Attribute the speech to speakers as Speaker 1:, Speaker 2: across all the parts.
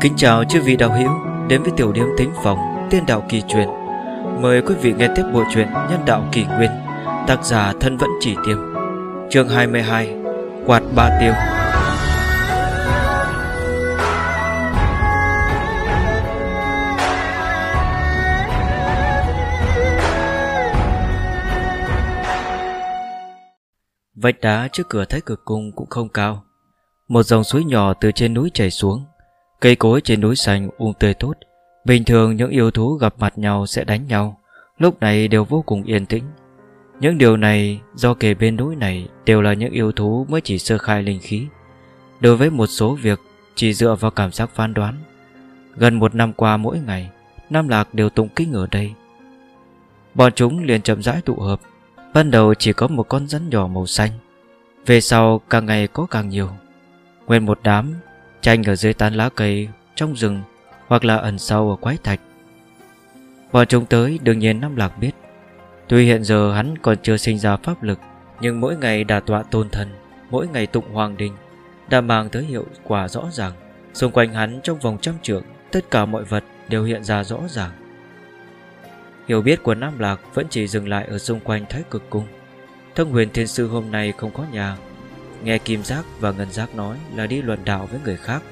Speaker 1: Kính chào chư vị đạo hữu đến với tiểu điểm tính phòng tiên đạo kỳ truyền. Mời quý vị nghe tiếp bộ truyện Nhân đạo kỳ nguyên, tác giả thân vẫn chỉ tiêm. Chương 22: Quạt ba tiêu. Vách đá trước cửa thái cực cung cũng không cao Một dòng suối nhỏ từ trên núi chảy xuống Cây cối trên núi xanh um tươi tốt. Bình thường những yêu thú gặp mặt nhau sẽ đánh nhau. Lúc này đều vô cùng yên tĩnh. Những điều này, do kề bên núi này, Đều là những yêu thú mới chỉ sơ khai linh khí. Đối với một số việc, Chỉ dựa vào cảm giác phán đoán. Gần một năm qua mỗi ngày, Nam Lạc đều tụng kinh ở đây. Bọn chúng liền chậm rãi tụ hợp. Ban đầu chỉ có một con rắn nhỏ màu xanh. Về sau, càng ngày có càng nhiều. Nguyên một đám Tranh ở dưới tán lá cây, Trong rừng, Hoặc là ẩn sâu ở quái thạch. Bọn chúng tới đương nhiên Nam Lạc biết. Tuy hiện giờ hắn còn chưa sinh ra pháp lực, Nhưng mỗi ngày đà tọa tôn thần, Mỗi ngày tụng hoàng đình, Đã mang tới hiệu quả rõ ràng. Xung quanh hắn trong vòng trăm trượng, Tất cả mọi vật đều hiện ra rõ ràng. Hiểu biết của Nam Lạc vẫn chỉ dừng lại ở xung quanh Thái Cực Cung. Thông huyền thiên sư hôm nay không có nhà Nghe Kim Giác và Ngân Giác nói là đi luận đạo với người khác.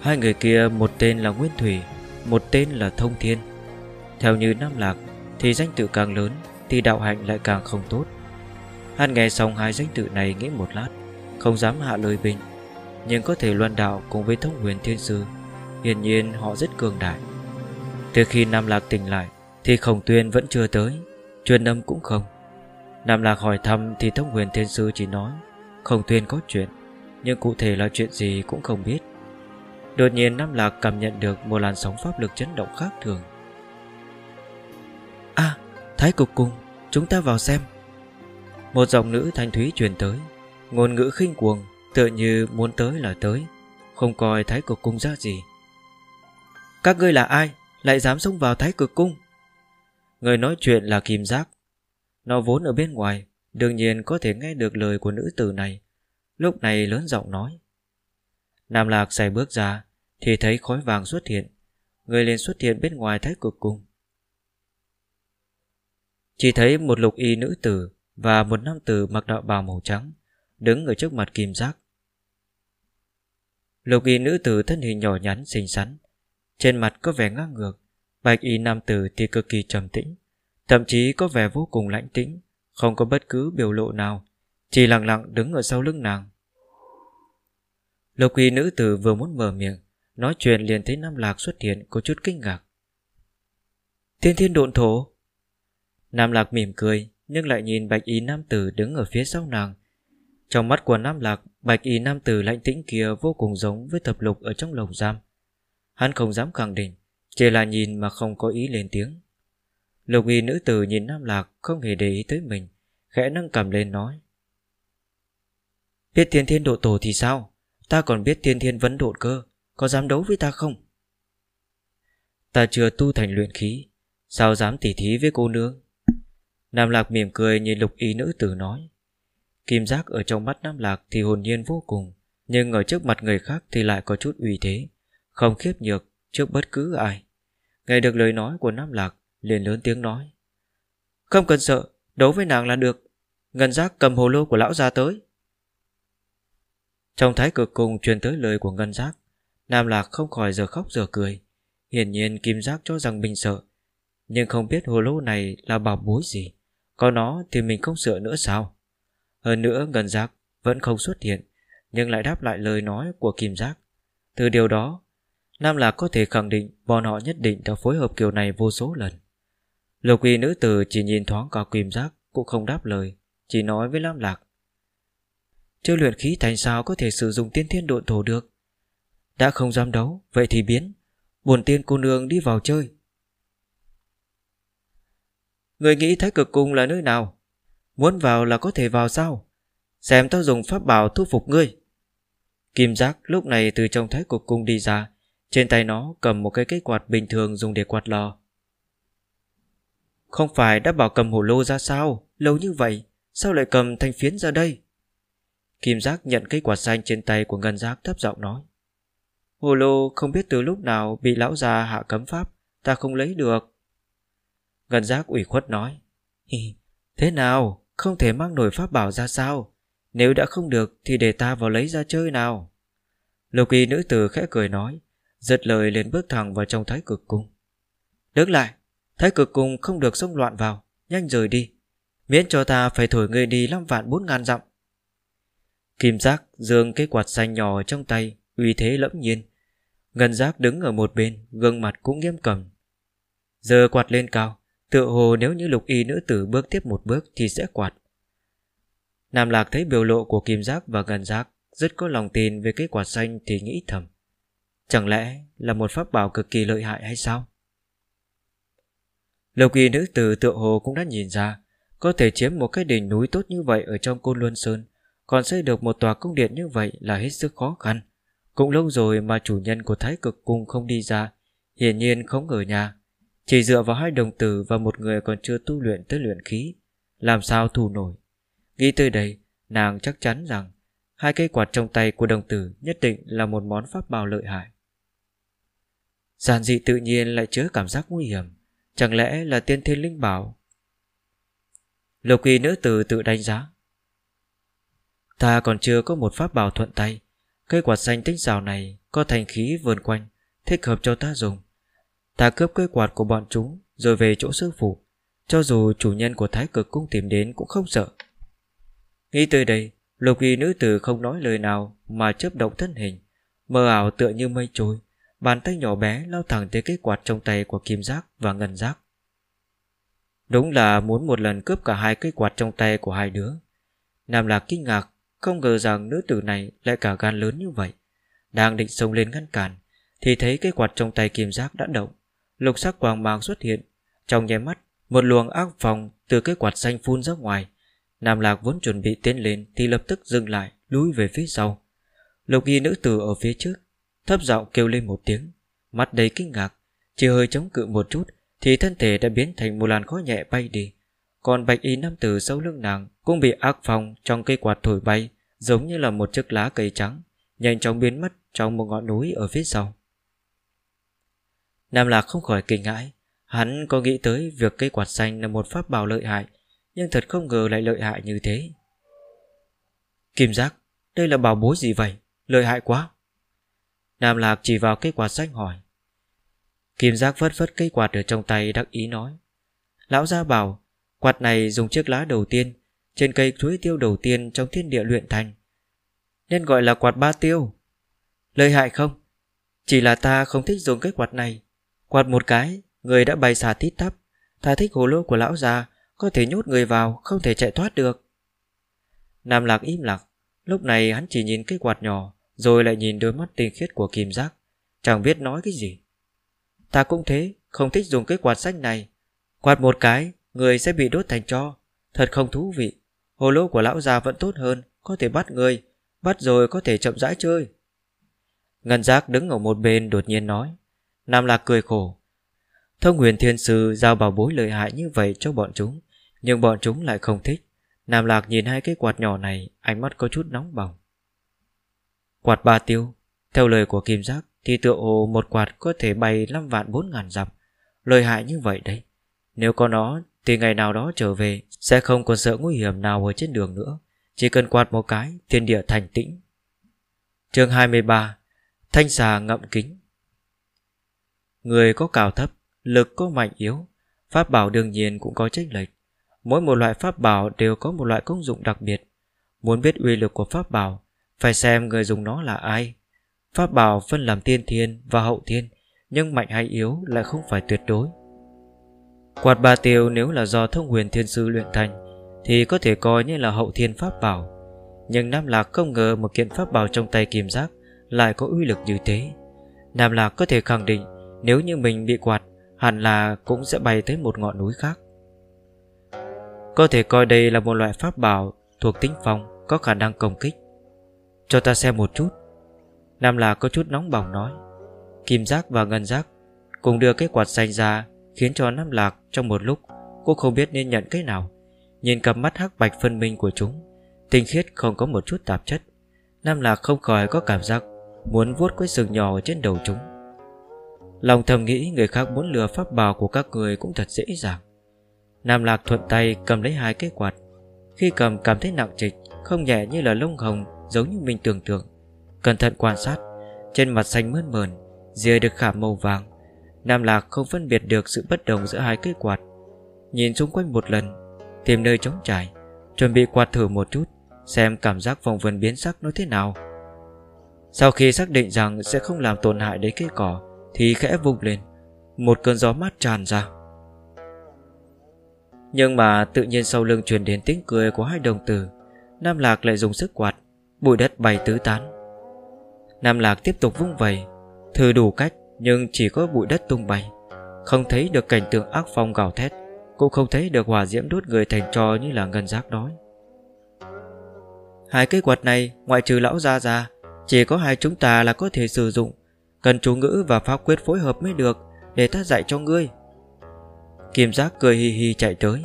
Speaker 1: Hai người kia, một tên là Nguyên Thủy, Một tên là Thông Thiên. Theo như Nam Lạc, Thì danh tự càng lớn, Thì đạo hạnh lại càng không tốt. Hắn nghe xong hai danh tự này nghĩ một lát, Không dám hạ lời bình, Nhưng có thể luận đạo cùng với Thông huyền thiên sư, Hiển nhiên họ rất cường đại. Từ khi Nam Lạc tỉnh lại, thì Khổng Tuyên vẫn chưa tới, Truyền âm cũng không. Nam Lạc hỏi thăm thì Thông Huyền Thiên Sư chỉ nói Khổng Tuyên có chuyện Nhưng cụ thể là chuyện gì cũng không biết. Đột nhiên Nam Lạc cảm nhận được Một làn sóng pháp lực chấn động khác thường. À Thái Cục Cung Chúng ta vào xem. Một giọng nữ thanh thúy truyền tới. Ngôn ngữ khinh cuồng Tựa như muốn tới là tới. Không coi Thái Cực Cung ra gì. Các ngươi là ai? Lại dám xông vào Thái Cực Cung? Người nói chuyện là Kim Giác. Nó vốn ở bên ngoài Đương nhiên có thể nghe được lời của nữ tử này. Lúc này lớn giọng nói. Nam Lạc xài bước ra, Thì thấy khói vàng xuất hiện. Người liền xuất hiện bên ngoài thái cực cung. Chỉ thấy một lục y nữ tử Và một nam tử mặc đạo bào màu trắng Đứng ở trước mặt kim giác. Lục y nữ tử thân hình nhỏ nhắn, xinh xắn. Trên mặt có vẻ ngang ngược, Bạch y nam tử thì cực kỳ trầm tĩnh, Thậm chí có vẻ vô cùng lãnh tĩnh. Không có bất cứ biểu lộ nào, Chỉ lặng lặng đứng ở sau lưng nàng. Lục quỳ nữ tử vừa muốn mở miệng, Nói chuyện liền thấy Nam Lạc xuất hiện Có chút kinh ngạc. Thiên thiên độn thổ! Nam Lạc mỉm cười, Nhưng lại nhìn bạch y nam tử đứng ở phía sau nàng. Trong mắt của Nam Lạc, Bạch y nam tử lạnh tĩnh kia vô cùng giống Với thập lục ở trong lồng giam. Hắn không dám khẳng định, chỉ là nhìn mà không có ý lên tiếng. Lục y nữ tử nhìn Nam Lạc Không hề để ý tới mình, Khẽ nâng cầm lên nói. Biết thiên thiên độ tổ thì sao? Ta còn biết thiên thiên vấn độ cơ, Có dám đấu với ta không? Ta chưa tu thành luyện khí, Sao dám tỉ thí với cô nương? Nam Lạc mỉm cười nhìn lục y nữ tử nói. Kim giác ở trong mắt Nam Lạc Thì hồn nhiên vô cùng, Nhưng ở trước mặt người khác thì lại có chút uy thế, Không khiếp nhược trước bất cứ ai. Nghe được lời nói của Nam Lạc liền lớn tiếng nói. Không cần sợ, Đấu với nàng là được. Ngân giác cầm hồ lô của lão ra tới. Trong thái cực cùng truyền tới lời của Ngân giác, Nam Lạc không khỏi giờ khóc giờ cười. Hiển nhiên Kim Giác cho rằng mình sợ, Nhưng không biết hồ lô này là bảo bối gì. Có nó thì mình không sợ nữa sao? Hơn nữa Ngân Giác vẫn không xuất hiện, Nhưng lại đáp lại lời nói của Kim Giác. Từ điều đó, Nam Lạc có thể khẳng định bọn họ nhất định đã phối hợp kiểu này vô số lần. Lục y nữ tử chỉ nhìn thoáng qua kim giác cũng không đáp lời, chỉ nói với Lam Lạc. Chưa luyện khí thành sao có thể sử dụng tiên thiên độn thổ được. Đã không dám đấu, vậy thì biến. Buồn tiên cô nương đi vào chơi. Người nghĩ thái cực cung là nơi nào? Muốn vào là có thể vào sao? Xem tao dùng pháp bảo thu phục ngươi. Kim giác lúc này từ trong thái cực cung đi ra, trên tay nó cầm một cái cái quạt bình thường dùng để quạt lò không phải đã bảo cầm hồ lô ra sao Lâu như vậy Sao lại cầm thanh phiến ra đây Kim giác nhận cây quạt xanh trên tay của ngân giác thấp giọng nói Hồ lô không biết từ lúc nào bị lão già hạ cấm pháp, ta không lấy được. Ngân giác ủy khuất nói. Hi, thế nào, không thể mang nổi pháp bảo ra sao? Nếu đã không được thì để ta vào lấy ra chơi nào. Lục y nữ tử khẽ cười nói, giật lời lên bước thẳng vào trong thái cực cung. Đứng lại, thái cực cùng không được xông loạn vào, nhanh rời đi. Miễn cho ta phải thổi người đi 5 vạn bốn ngàn dặm. Kim giác dương cái quạt xanh nhỏ trong tay, uy thế lẫm nhiên. Ngân giác đứng ở một bên, gương mặt cũng nghiêm cầm. Giờ quạt lên cao, tựa hồ nếu như lục y nữ tử bước tiếp một bước thì sẽ quạt. Nam Lạc thấy biểu lộ của Kim Giác và Ngân Giác rất có lòng tin về cái quạt xanh thì nghĩ thầm. Chẳng lẽ là một pháp bảo cực kỳ lợi hại hay sao? Lục y nữ tử tựa hồ cũng đã nhìn ra có thể chiếm một cái đỉnh núi tốt như vậy ở trong Côn Luân Sơn còn xây được một tòa cung điện như vậy là hết sức khó khăn. Cũng lâu rồi mà chủ nhân của Thái Cực Cung không đi ra, hiển nhiên không ở nhà. Chỉ dựa vào hai đồng tử và một người còn chưa tu luyện tới luyện khí, làm sao thù nổi. Nghĩ tới đây, nàng chắc chắn rằng hai cây quạt trong tay của đồng tử nhất định là một món pháp bào lợi hại. Giản dị tự nhiên lại chứa cảm giác nguy hiểm, chẳng lẽ là tiên thiên linh bảo? Lục kỳ nữ tử tự đánh giá. Ta còn chưa có một pháp bảo thuận tay, cây quạt xanh tinh xào này có thành khí vườn quanh, thích hợp cho ta dùng. Ta cướp cây quạt của bọn chúng rồi về chỗ sư phụ, cho dù chủ nhân của thái cực cung tìm đến cũng không sợ. Nghĩ tới đây, lục kỳ nữ tử không nói lời nào mà chớp động thân hình, mơ ảo tựa như mây trôi, bàn tay nhỏ bé lao thẳng tới cái quạt trong tay của kim giác và ngân giác. Đúng là muốn một lần cướp cả hai cái quạt trong tay của hai đứa. Nam Lạc kinh ngạc, không ngờ rằng nữ tử này lại cả gan lớn như vậy. Đang định xông lên ngăn cản, thì thấy cái quạt trong tay kim giác đã động. Lục sắc quang mang xuất hiện, trong nháy mắt, một luồng ác phòng từ cái quạt xanh phun ra ngoài, Nam Lạc vốn chuẩn bị tiến lên thì lập tức dừng lại, lùi về phía sau. Lục y nữ tử ở phía trước, thấp giọng kêu lên một tiếng, mắt đầy kinh ngạc, chỉ hơi chống cự một chút thì thân thể đã biến thành một làn khói nhẹ bay đi. Còn bạch y nam tử sau lưng nàng cũng bị ác phong trong cây quạt thổi bay, giống như là một chiếc lá cây trắng, nhanh chóng biến mất trong một ngọn núi ở phía sau. Nam Lạc không khỏi kinh ngãi hắn có nghĩ tới việc cây quạt xanh là một pháp bảo lợi hại, nhưng thật không ngờ lại lợi hại như thế Kim giác Đây là bảo bối gì vậy Lợi hại quá Nam Lạc chỉ vào cái quạt sách hỏi. Kim giác phất phất cây quạt ở trong tay, đắc ý nói. Lão gia bảo, Quạt này dùng chiếc lá đầu tiên, Trên cây chuối tiêu đầu tiên trong thiên địa luyện thành. Nên gọi là quạt ba tiêu. Lợi hại không? Chỉ là ta không thích dùng cái quạt này. Quạt một cái, Người đã bày xà tít tắp. Ta thích hồ lô của lão già, có thể nhốt người vào, Không thể chạy thoát được. Nam Lạc im lặng. Lúc này hắn chỉ nhìn cái quạt nhỏ. Rồi lại nhìn đôi mắt tinh khiết của kim giác. Chẳng biết nói cái gì. Ta cũng thế, Không thích dùng cái quạt sách này. Quạt một cái, Người sẽ bị đốt thành cho. Thật không thú vị. Hồ lô của lão già vẫn tốt hơn, Có thể bắt người, Bắt rồi có thể chậm rãi chơi. Ngân giác đứng ở một bên đột nhiên nói. Nam Lạc cười khổ. Thông huyền thiên sư giao bảo bối lợi hại như vậy cho bọn chúng, Nhưng bọn chúng lại không thích. Nam Lạc nhìn hai cái quạt nhỏ này, Ánh mắt có chút nóng bỏng. Quạt ba tiêu. Theo lời của Kim Giác, Thì tựa hồ một quạt có thể bay 5 vạn 4 ngàn dặm. Lợi hại như vậy đấy. Nếu có nó, thì ngày nào đó trở về, Sẽ không còn sợ nguy hiểm nào ở trên đường nữa. Chỉ cần quạt một cái, Thiên địa thành tĩnh. Chương 23 Thanh xà ngậm kính. Người có cào thấp, Lực có mạnh yếu. Pháp bảo đương nhiên cũng có trách lệch. Mỗi một loại pháp bảo đều có một loại công dụng đặc biệt. Muốn biết uy lực của pháp bảo phải xem người dùng nó là ai Pháp bảo phân làm tiên thiên và hậu thiên, Nhưng mạnh hay yếu lại không phải tuyệt đối Quạt ba tiêu nếu là do thông huyền thiên sư luyện thành, Thì có thể coi như là hậu thiên pháp bảo Nhưng Nam Lạc không ngờ một kiện pháp bảo trong tay kim giác Lại có uy lực như thế Nam Lạc có thể khẳng định, Nếu như mình bị quạt, hẳn là cũng sẽ bay tới một ngọn núi khác. Có thể coi đây là một loại pháp bảo thuộc tính phong, có khả năng công kích. Cho ta xem một chút. Nam là có chút nóng bỏng nói. Kim giác và ngân giác cùng đưa cái quạt xanh ra khiến cho Nam Lạc trong một lúc cô không biết nên nhận cái nào. Nhìn cặp mắt hắc bạch phân minh của chúng, tinh khiết không có một chút tạp chất. Nam Lạc không khỏi có cảm giác Muốn vuốt cái sừng nhỏ ở trên đầu chúng Lòng thầm nghĩ người khác muốn lừa pháp bào của các người cũng thật dễ dàng Nam Lạc thuận tay cầm lấy hai cái quạt Khi cầm cảm thấy nặng trịch Không nhẹ như là lông hồng Giống như mình tưởng tượng. Cẩn thận quan sát, Trên mặt xanh mơn mờn Rìa được khảm màu vàng, Nam Lạc không phân biệt được sự bất đồng giữa hai cây quạt. Nhìn xung quanh một lần, Tìm nơi trống trải, Chuẩn bị quạt thử một chút, Xem cảm giác vòng vần biến sắc nó thế nào. Sau khi xác định rằng Sẽ không làm tổn hại đến cây cỏ, Thì khẽ vung lên, Một cơn gió mát tràn ra. Nhưng mà tự nhiên sau lưng truyền đến tiếng cười của hai đồng tử, Nam Lạc lại dùng sức quạt Bụi đất bay tứ tán. Nam Lạc tiếp tục vung vầy, Thử đủ cách nhưng chỉ có bụi đất tung bay. Không thấy được cảnh tượng ác phong gào thét, Cũng không thấy được hỏa diễm đốt người thành trò như là ngân giác nói Hai cây quạt này, ngoại trừ lão gia ra Chỉ có hai chúng ta là có thể sử dụng, Cần chú ngữ và pháp quyết phối hợp mới được Để ta dạy cho ngươi. Kim giác cười hì hì chạy tới.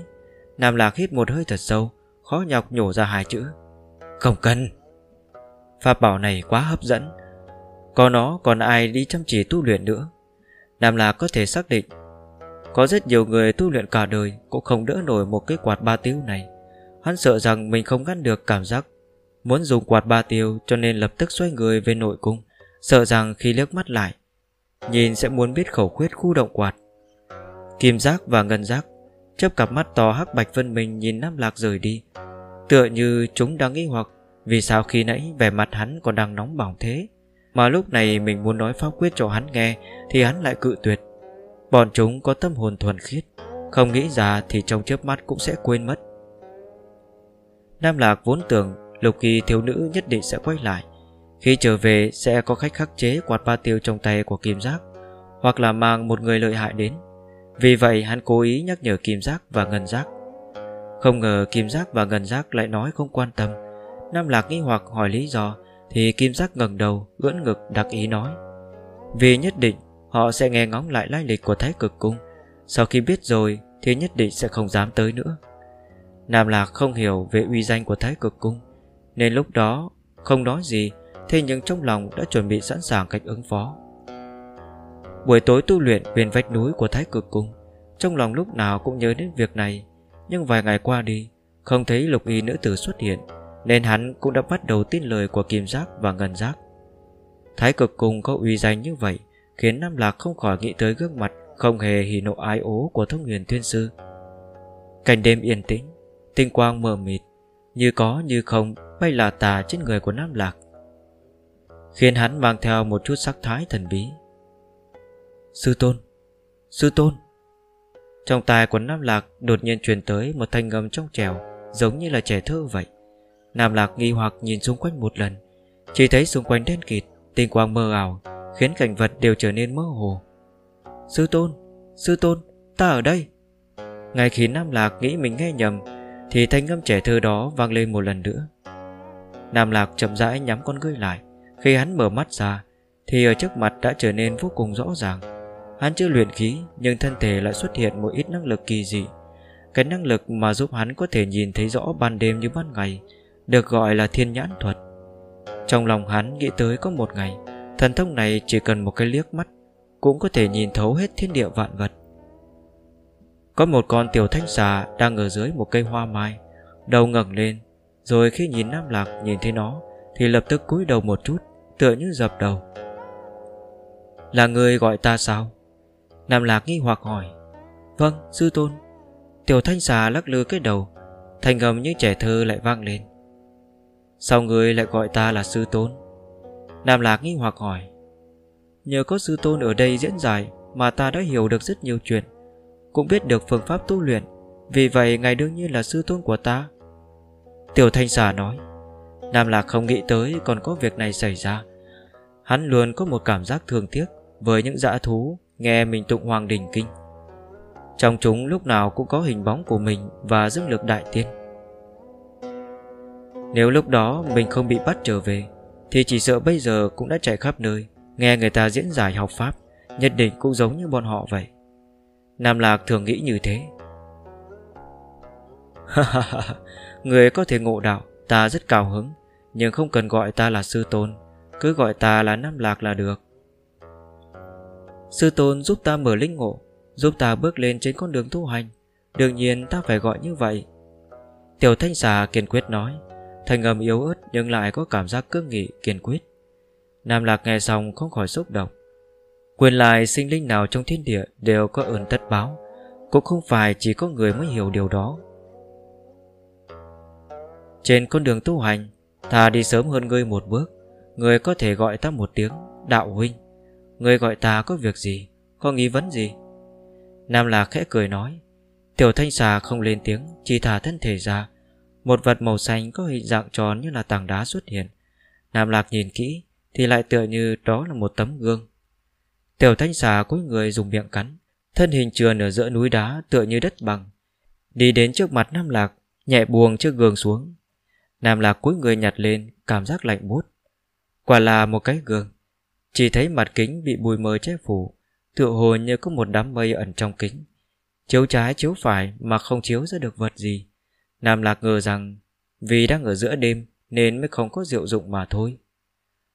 Speaker 1: Nam Lạc hít một hơi thật sâu, Khó nhọc nhổ ra hai chữ. Không cần. Pháp bảo này quá hấp dẫn. Có nó còn ai đi chăm chỉ tu luyện nữa? Nam Lạc có thể xác định, Có rất nhiều người tu luyện cả đời Cũng không đỡ nổi một cái quạt ba tiêu này. Hắn sợ rằng mình không ngăn được cảm giác Muốn dùng quạt ba tiêu cho nên lập tức xoay người về nội cung, Sợ rằng khi liếc mắt lại, Nhìn sẽ muốn biết khẩu quyết khu động quạt. Kim giác và ngân giác Chấp cặp mắt to hắc bạch phân mình nhìn Nam Lạc rời đi, Tựa như chúng đang nghi hoặc vì sao khi nãy vẻ mặt hắn còn đang nóng bỏng thế? Mà lúc này mình muốn nói pháp quyết cho hắn nghe, Thì hắn lại cự tuyệt. Bọn chúng có tâm hồn thuần khiết, Không nghĩ ra thì trong chớp mắt cũng sẽ quên mất. Nam Lạc vốn tưởng Lục kỳ thiếu nữ nhất định sẽ quay lại. Khi trở về sẽ có khách khắc chế quạt ba tiêu trong tay của kim giác, Hoặc là mang một người lợi hại đến. Vì vậy hắn cố ý nhắc nhở kim giác và ngân giác. Không ngờ kim giác và ngân giác lại nói không quan tâm. Nam Lạc nghi hoặc hỏi lý do, Thì kim giác ngẩng đầu, ưỡn ngực đặc ý nói. Vì nhất định, họ sẽ nghe ngóng lại lai lịch của Thái Cực Cung. Sau khi biết rồi, thì nhất định sẽ không dám tới nữa. Nam Lạc không hiểu về uy danh của Thái Cực Cung, nên lúc đó, không nói gì, Thế nhưng trong lòng đã chuẩn bị sẵn sàng cách ứng phó. Buổi tối tu luyện bên vách núi của Thái Cực Cung, Trong lòng lúc nào cũng nhớ đến việc này, Nhưng vài ngày qua đi, Không thấy lục y nữ tử xuất hiện. Nên hắn cũng đã bắt đầu tin lời của Kim Giác và Ngân Giác. Thái Cực cùng có uy danh như vậy Khiến Nam Lạc không khỏi nghĩ tới gương mặt Không hề hỉ nộ ái ố của thông huyền thiên sư. Cảnh đêm yên tĩnh, Tinh quang mờ mịt, Như có như không bay là tà trên người của Nam Lạc, Khiến hắn mang theo một chút sắc thái thần bí. Sư tôn Sư tôn. Trong tai của Nam Lạc đột nhiên truyền tới một thanh ngầm trong trèo Giống như là trẻ thơ vậy. Nam Lạc nghi hoặc nhìn xung quanh một lần. Chỉ thấy xung quanh đen kịt, Tinh quang mơ ảo, Khiến cảnh vật đều trở nên mơ hồ. Sư tôn Sư tôn, Ta ở đây. Ngay khi Nam Lạc nghĩ mình nghe nhầm, Thì thanh âm trẻ thơ đó vang lên một lần nữa. Nam Lạc chậm rãi nhắm con ngươi lại, Khi hắn mở mắt ra, Thì ở trước mặt đã trở nên vô cùng rõ ràng. Hắn chưa luyện khí, Nhưng thân thể lại xuất hiện một ít năng lực kỳ dị. Cái năng lực mà giúp hắn có thể nhìn thấy rõ ban đêm như ban ngày được gọi là thiên nhãn thuật. Trong lòng hắn nghĩ tới có một ngày, Thần thông này chỉ cần một cái liếc mắt, Cũng có thể nhìn thấu hết thiên địa vạn vật. Có một con tiểu thanh xà Đang ở dưới một cây hoa mai, Đầu ngẩng lên, rồi khi nhìn Nam Lạc nhìn thấy nó, Thì lập tức cúi đầu một chút, Tựa như dập đầu. Là người gọi ta sao? Nam Lạc nghi hoặc hỏi. Vâng sư tôn. Tiểu thanh xà lắc lư cái đầu, Thành gầm như trẻ thơ lại vang lên. Sao người lại gọi ta là sư tôn? Nam Lạc nghi hoặc hỏi. Nhờ có sư tôn ở đây diễn giải Mà ta đã hiểu được rất nhiều chuyện, Cũng biết được phương pháp tu luyện, Vì vậy ngài đương nhiên là sư tôn của ta. Tiểu thanh xà nói. Nam Lạc không nghĩ tới còn có việc này xảy ra. Hắn luôn có một cảm giác thương tiếc Với những dã thú Nghe mình tụng Hoàng Đình Kinh. Trong chúng lúc nào cũng có hình bóng của mình Và dương lực đại tiên. Nếu lúc đó mình không bị bắt trở về, Thì chỉ sợ bây giờ cũng đã chạy khắp nơi, Nghe người ta diễn giải học Pháp, Nhất định cũng giống như bọn họ vậy. Nam Lạc thường nghĩ như thế. Người có thể ngộ đạo, Ta rất cao hứng, Nhưng không cần gọi ta là sư tôn, Cứ gọi ta là Nam Lạc là được. Sư tôn giúp ta mở linh ngộ, Giúp ta bước lên trên con đường tu hành, Đương nhiên ta phải gọi như vậy. Tiểu thanh xà kiên quyết nói. Thành âm yếu ớt nhưng lại có cảm giác cương nghị kiên quyết. Nam Lạc nghe xong không khỏi xúc động. Quyền lại sinh linh nào trong thiên địa Đều có ơn tất báo, Cũng không phải chỉ có người mới hiểu điều đó. Trên con đường tu hành, Ta đi sớm hơn ngươi một bước Ngươi có thể gọi ta một tiếng, Đạo huynh. Ngươi gọi ta có việc gì, Có nghi vấn gì? Nam Lạc khẽ cười nói. Tiểu thanh xà không lên tiếng, Chỉ thả thân thể ra một vật màu xanh có hình dạng tròn như là tảng đá xuất hiện. Nam Lạc nhìn kỹ Thì lại tựa như đó là một tấm gương. Tiểu thanh xà cúi người dùng miệng cắn. Thân hình trườn ở giữa núi đá tựa như đất bằng. Đi đến trước mặt Nam Lạc, Nhẹ buông chiếc gương xuống. Nam Lạc cúi người nhặt lên, Cảm giác lạnh buốt. Quả là một cái gương. Chỉ thấy mặt kính bị bùi mờ che phủ, Tựa hồ như có một đám mây ẩn trong kính. Chiếu trái chiếu phải Mà không chiếu ra được vật gì. Nam Lạc ngờ rằng Vì đang ở giữa đêm Nên mới không có diệu dụng mà thôi.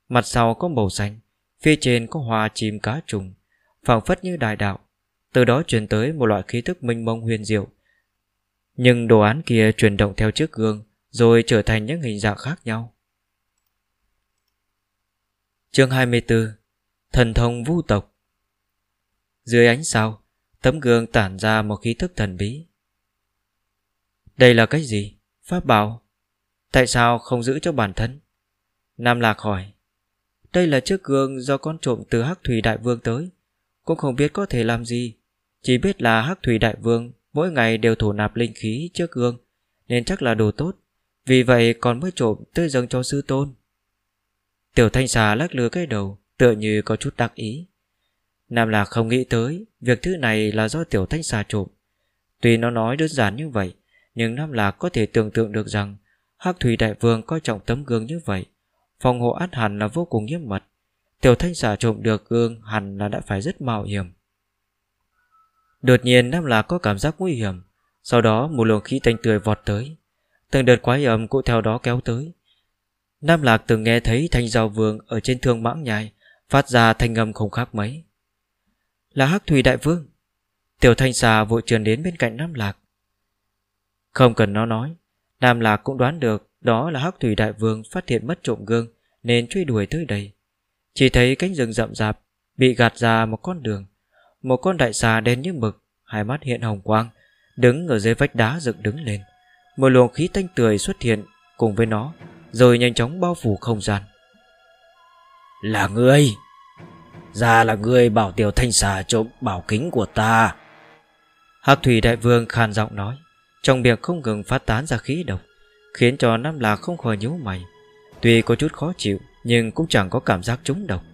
Speaker 1: Mặt sau có màu xanh, Phía trên có hoa chim cá trùng phảng phất như đại đạo. Từ đó truyền tới một loại khí thức minh mông huyền diệu. Nhưng đồ án kia chuyển động theo chiếc gương, Rồi trở thành những hình dạng khác nhau. Chương 24 Thần thông vu tộc. Dưới ánh sao, Tấm gương tản ra một khí thức thần bí. Đây là cái gì? Pháp bảo. Tại sao không giữ cho bản thân? Nam Lạc hỏi. Đây là chiếc gương do con trộm từ Hắc Thủy Đại Vương tới. Cũng không biết có thể làm gì. Chỉ biết là Hắc Thủy Đại Vương Mỗi ngày đều thổ nạp linh khí trước gương, Nên chắc là đồ tốt. Vì vậy còn mới trộm tới dâng cho sư tôn. Tiểu thanh xà lắc lừa cái đầu, Tựa như có chút đặc ý. Nam Lạc không nghĩ tới Việc thứ này là do tiểu thanh xà trộm. Tuy nó nói đơn giản như vậy nhưng Nam Lạc có thể tưởng tượng được rằng Hắc Thủy Đại Vương coi trọng tấm gương như vậy. Phòng hộ át hẳn là vô cùng nghiêm mật. Tiểu thanh xà trộm được gương Hẳn là đã phải rất mạo hiểm. Đột nhiên Nam Lạc có cảm giác nguy hiểm. Sau đó một luồng khí tanh tươi vọt tới. Từng đợt quái ẩm cũng theo đó kéo tới. Nam Lạc từng nghe thấy thanh giao vương Ở trên thương mãng nhai Phát ra thanh âm không khác mấy. Là Hắc Thủy Đại Vương. Tiểu thanh xà vội trườn đến bên cạnh Nam Lạc. Không cần nó nói. Nam Lạc cũng đoán được Đó là Hắc Thủy Đại Vương phát hiện mất trộm gương Nên truy đuổi tới đây. Chỉ thấy cánh rừng rậm rạp Bị gạt ra một con đường. Một con đại xà đen như mực Hai mắt hiện hồng quang Đứng ở dưới vách đá dựng đứng lên. Một luồng khí thanh tươi xuất hiện Cùng với nó rồi nhanh chóng bao phủ không gian. Là ngươi. Ra là ngươi bảo tiểu thanh xà trộm bảo kính của ta. Hạc thủy đại vương khan giọng nói trong miệng không ngừng phát tán ra khí độc, Khiến cho Nam Lạc không khỏi nhíu mày. Tuy có chút khó chịu, Nhưng cũng chẳng có cảm giác trúng độc.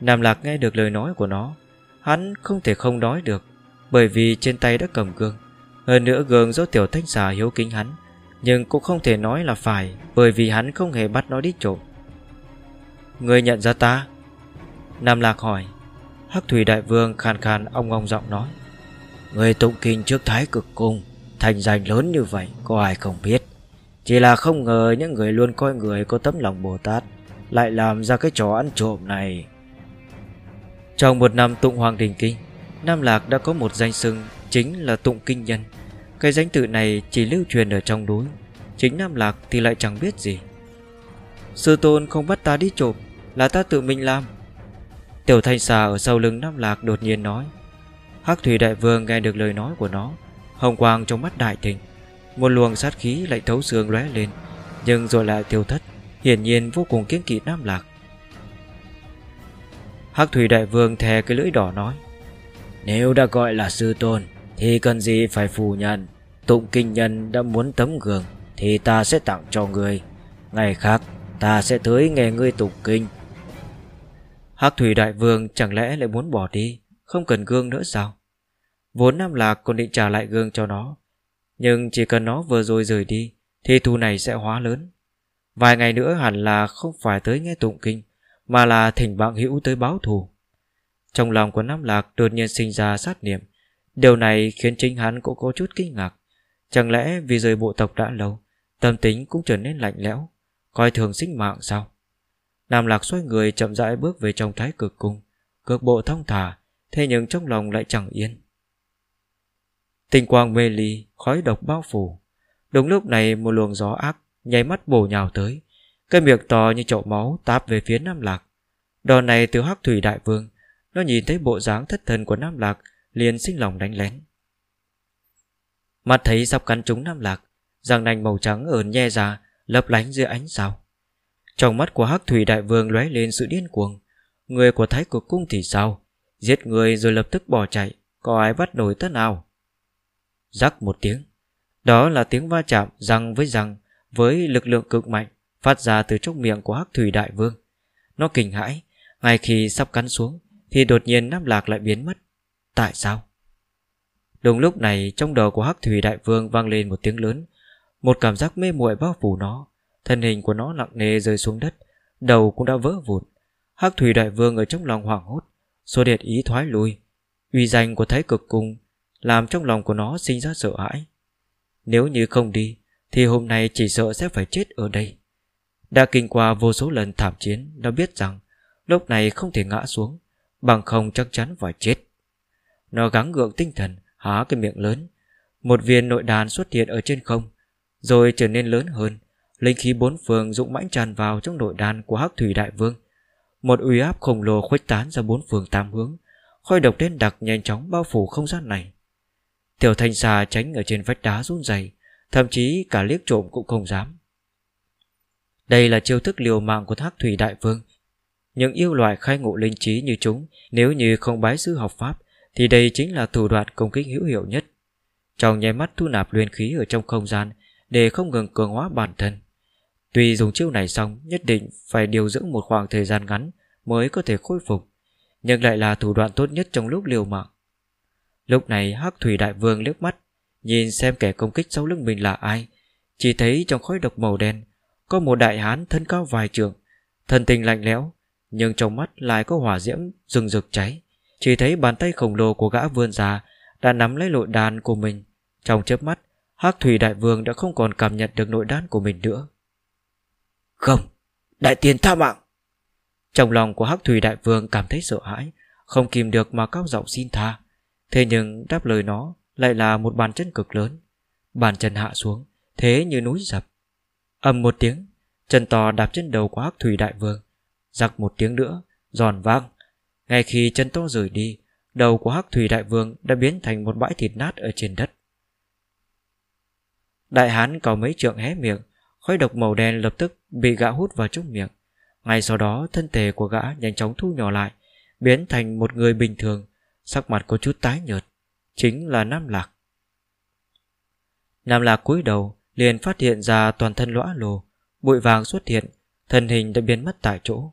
Speaker 1: Nam Lạc nghe được lời nói của nó, Hắn không thể không nói được, Bởi vì trên tay đã cầm gương. Hơn nữa gương do tiểu thanh xà hiếu kính hắn, nhưng cũng không thể nói là phải, Bởi vì hắn không hề bắt nó đi trộm. Người nhận ra ta? Nam Lạc hỏi. Hắc Thủy Đại Vương khàn khàn ông ông giọng nói. Người tụng kinh trước thái cực cung Thành danh lớn như vậy, Có ai không biết. Chỉ là không ngờ những người luôn coi người có tấm lòng Bồ Tát Lại làm ra cái trò ăn trộm này. Trong một năm tụng Hoàng Đình Kinh, Nam Lạc đã có một danh xưng Chính là tụng kinh nhân. Cái danh tự này chỉ lưu truyền ở trong núi, Chính Nam Lạc thì lại chẳng biết gì. Sư tôn không bắt ta đi trộm Là ta tự mình làm. Tiểu thanh xà ở sau lưng Nam Lạc đột nhiên nói, Hắc Thủy Đại Vương nghe được lời nói của nó Hồng quang trong mắt đại thịnh. Một luồng sát khí lại thấu xương lóe lên, Nhưng rồi lại tiêu thất, Hiển nhiên vô cùng kiên kỵ Nam Lạc. Hắc Thủy Đại Vương thè cái lưỡi đỏ nói, Nếu đã gọi là sư tôn, thì cần gì phải phủ nhận Tụng kinh nhân đã muốn tấm gương, Thì ta sẽ tặng cho người Ngày khác, ta sẽ tới nghe ngươi tụng kinh. Hắc Thủy Đại Vương chẳng lẽ lại muốn bỏ đi, Không cần gương nữa sao? Vốn Nam Lạc còn định trả lại gương cho nó. Nhưng chỉ cần nó vừa rồi rời đi, Thì thù này sẽ hóa lớn. Vài ngày nữa hẳn là không phải tới nghe tụng kinh, Mà là thỉnh bạn hữu tới báo thù. Trong lòng của Nam Lạc đột nhiên sinh ra sát niệm. Điều này khiến chính hắn cũng có chút kinh ngạc. Chẳng lẽ vì rời bộ tộc đã lâu, Tâm tính cũng trở nên lạnh lẽo, Coi thường sinh mạng sao? Nam Lạc xoay người chậm rãi bước về trong thái cực cung, Cước bộ thong thả, Thế nhưng trong lòng lại chẳng yên. Tinh quang mê ly, Khói độc bao phủ. Đúng lúc này một luồng gió ác Nháy mắt bổ nhào tới. Cái miệng to như chậu máu táp về phía Nam Lạc. Đòn này từ hắc thủy đại vương, Nó nhìn thấy bộ dáng thất thần của Nam Lạc, liền sinh lòng đánh lén. Mặt thấy sắp cắn trúng Nam Lạc, Răng nanh màu trắng ờn nhe ra, Lấp lánh dưới ánh sao. Trong mắt của hắc thủy đại vương lóe lên sự điên cuồng. Người của thái cực cung thì sao? Giết người rồi lập tức bỏ chạy, Có ai bắt nổi tất nào? Rắc một tiếng. Đó là tiếng va chạm răng với răng Với lực lượng cực mạnh Phát ra từ trong miệng của hắc thủy đại vương. Nó kinh hãi, Ngay khi sắp cắn xuống Thì đột nhiên Nam Lạc lại biến mất. Tại sao? Đúng lúc này, trong đầu của hắc thủy đại vương vang lên một tiếng lớn, Một cảm giác mê muội bao phủ nó. Thân hình của nó nặng nề rơi xuống đất, Đầu cũng đã vỡ vụn. Hắc thủy đại vương ở trong lòng hoảng hốt, Số điện ý thoái lui. Uy danh của thái cực cung làm trong lòng của nó sinh ra sợ hãi. Nếu như không đi, Thì hôm nay chỉ sợ sẽ phải chết ở đây. Đã kinh qua vô số lần thảm chiến nó biết rằng Lúc này không thể ngã xuống, Bằng không chắc chắn phải chết. Nó gắng gượng tinh thần, Há cái miệng lớn. Một viên nội đàn xuất hiện ở trên không, Rồi trở nên lớn hơn. Linh khí bốn phương dũng mãnh tràn vào trong nội đàn của hắc thủy đại vương. Một uy áp khổng lồ khuếch tán ra bốn phương tam hướng Khói độc đen đặc nhanh chóng bao phủ không gian này. Tiểu thanh xà tránh ở trên vách đá run dày Thậm chí cả liếc trộm cũng không dám. Đây là chiêu thức liều mạng của thác thủy đại vương. Những yêu loại khai ngộ linh trí như chúng, Nếu như không bái sư học pháp, Thì đây chính là thủ đoạn công kích hữu hiệu nhất. Trong nháy mắt thu nạp luyện khí ở trong không gian, Để không ngừng cường hóa bản thân. Tuy dùng chiêu này xong, Nhất định phải điều dưỡng một khoảng thời gian ngắn Mới có thể khôi phục, Nhưng lại là thủ đoạn tốt nhất trong lúc liều mạng. Lúc này hắc thủy đại vương liếc mắt Nhìn xem kẻ công kích sau lưng mình là ai. Chỉ thấy trong khói độc màu đen Có một đại hán thân cao vài trượng Thân tình lạnh lẽo Nhưng trong mắt lại có hỏa diễm rừng rực cháy. Chỉ thấy bàn tay khổng lồ của gã vươn ra Đã nắm lấy nội đàn của mình. Trong chớp mắt hắc thủy đại vương đã không còn cảm nhận được nội đan của mình nữa. Không Đại tiền tha mạng. Trong lòng của hắc thủy đại vương cảm thấy sợ hãi Không kìm được mà cao giọng xin tha Thế nhưng đáp lời nó Lại là một bàn chân cực lớn. Bàn chân hạ xuống, Thế như núi dập. Ầm một tiếng, Chân to đạp trên đầu của hắc thủy đại vương. Giặc một tiếng nữa, Giòn vang. Ngay khi chân to rời đi, Đầu của hắc thủy đại vương đã biến thành một bãi thịt nát ở trên đất. Đại hán cầu mấy trượng hé miệng, Khói độc màu đen lập tức bị gã hút vào trong miệng. Ngay sau đó, thân thể của gã nhanh chóng thu nhỏ lại, Biến thành một người bình thường. Sắc mặt có chút tái nhợt, Chính là Nam Lạc. Nam Lạc cúi đầu, liền phát hiện ra toàn thân lõa lồ, Bụi vàng xuất hiện, Thân hình đã biến mất tại chỗ.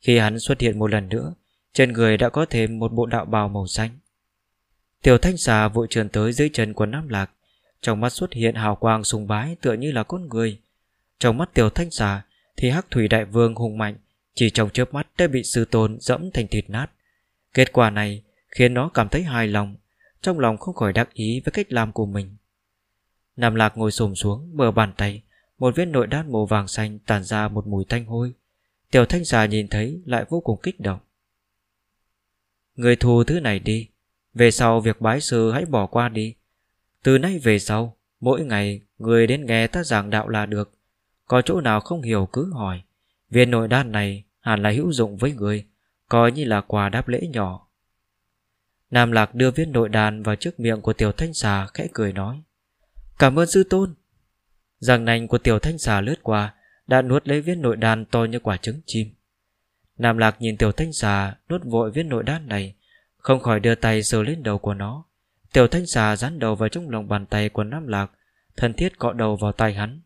Speaker 1: Khi hắn xuất hiện một lần nữa, Trên người đã có thêm một bộ đạo bào màu xanh. Tiểu thanh xà vội trườn tới dưới chân của Nam Lạc, Trong mắt xuất hiện hào quang sùng bái tựa như là con người. Trong mắt tiểu thanh xà Thì hắc thủy đại vương hùng mạnh, Chỉ trong chớp mắt đã bị sư tôn dẫm thành thịt nát. Kết quả này khiến nó cảm thấy hài lòng, trong lòng không khỏi đắc ý với cách làm của mình. Nam Lạc ngồi xổm xuống, mở bàn tay, một viên nội đan màu vàng xanh tản ra một mùi thanh hôi. Tiểu thanh già nhìn thấy lại vô cùng kích động. Người thù thứ này đi, về sau việc bái sư hãy bỏ qua đi. Từ nay về sau, mỗi ngày người đến nghe ta giảng đạo là được. Có chỗ nào không hiểu cứ hỏi. Viên nội đan này hẳn là hữu dụng với người, coi như là quà đáp lễ nhỏ. Nam Lạc đưa viên nội đàn vào trước miệng của tiểu thanh xà, khẽ cười nói. Cảm ơn sư tôn. Răng nành của tiểu thanh xà lướt qua, Đã nuốt lấy viên nội đàn to như quả trứng chim. Nam Lạc nhìn tiểu thanh xà, Nuốt vội viên nội đan này, Không khỏi đưa tay sờ lên đầu của nó. Tiểu thanh xà dán đầu vào trong lòng bàn tay của Nam Lạc, Thân thiết cọ đầu vào tay hắn.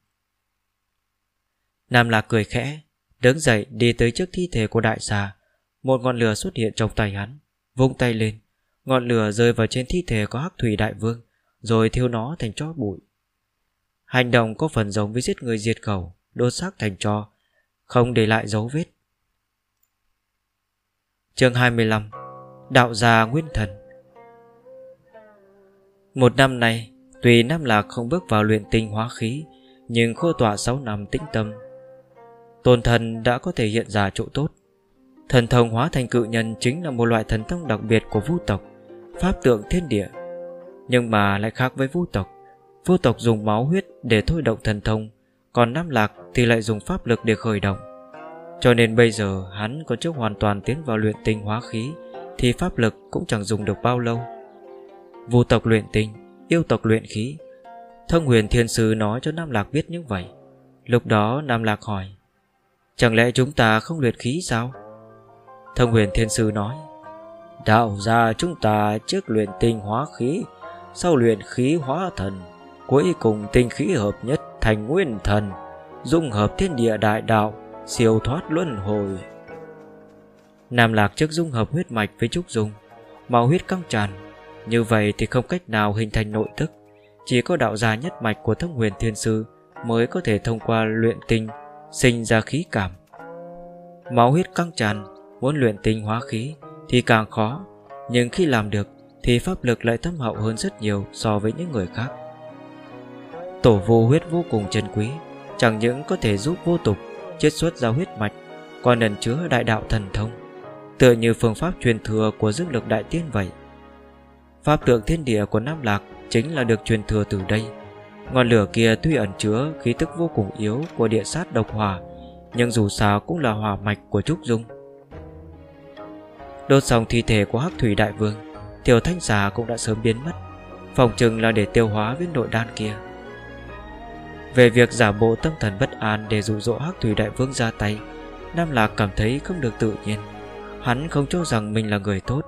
Speaker 1: Nam Lạc cười khẽ, Đứng dậy đi tới trước thi thể của đại xà. Một ngọn lửa xuất hiện trong tay hắn, Vung tay lên. Ngọn lửa rơi vào trên thi thể của hắc thủy đại vương, Rồi thiêu nó thành chó bụi. Hành động có phần giống với giết người diệt khẩu, Đốt xác thành tro, Không để lại dấu vết. Chương 25 Đạo gia Nguyên Thần. Một năm nay, Tuy Nam Lạc không bước vào luyện tinh hóa khí, Nhưng khô tỏa 6 năm tĩnh tâm, Tôn thần đã có thể hiện ra chỗ tốt. Thần thông hóa thành cự nhân chính là một loại thần thông đặc biệt của vu tộc, Pháp tượng thiên địa. Nhưng mà lại khác với vu tộc. Vu tộc dùng máu huyết để thôi động thần thông, Còn Nam Lạc thì lại dùng pháp lực để khởi động. Cho nên bây giờ hắn còn chưa hoàn toàn tiến vào luyện tinh hóa khí, Thì pháp lực cũng chẳng dùng được bao lâu. Vu tộc luyện tinh, Yêu tộc luyện khí. Thông huyền thiên sư nói cho Nam Lạc biết như vậy. Lúc đó Nam Lạc hỏi, Chẳng lẽ chúng ta không luyện khí sao? Thông huyền thiên sư nói, Đạo gia chúng ta trước luyện tinh hóa khí, Sau luyện khí hóa thần, Cuối cùng tinh khí hợp nhất thành nguyên thần, Dung hợp thiên địa đại đạo, Siêu thoát luân hồi. Nam Lạc trước dung hợp huyết mạch với Trúc Dung Màu huyết căng tràn, Như vậy thì không cách nào hình thành nội tức. Chỉ có đạo gia nhất mạch của thông huyền thiên sư Mới có thể thông qua luyện tinh Sinh ra khí cảm. Máu huyết căng tràn Muốn luyện tinh hóa khí Thì càng khó, Nhưng khi làm được Thì pháp lực lại thâm hậu hơn rất nhiều So với những người khác. Tổ vô huyết vô cùng chân quý, Chẳng những có thể giúp vô tục, Chiết xuất ra huyết mạch, Còn ẩn chứa đại đạo thần thông, Tựa như phương pháp truyền thừa của dương lực đại tiên vậy. Pháp tượng thiên địa của Nam Lạc Chính là được truyền thừa từ đây. Ngọn lửa kia tuy ẩn chứa khí tức vô cùng yếu Của địa sát độc hỏa, Nhưng dù sao cũng là hỏa mạch của Trúc Dung. Đốt xong thi thể của Hắc Thủy Đại Vương, Tiểu Thanh Xà cũng đã sớm biến mất, Phòng chừng là để tiêu hóa viên nội đan kia. Về việc giả bộ tâm thần bất an Để dụ dỗ Hắc Thủy Đại Vương ra tay, Nam Lạc cảm thấy không được tự nhiên. Hắn không cho rằng mình là người tốt,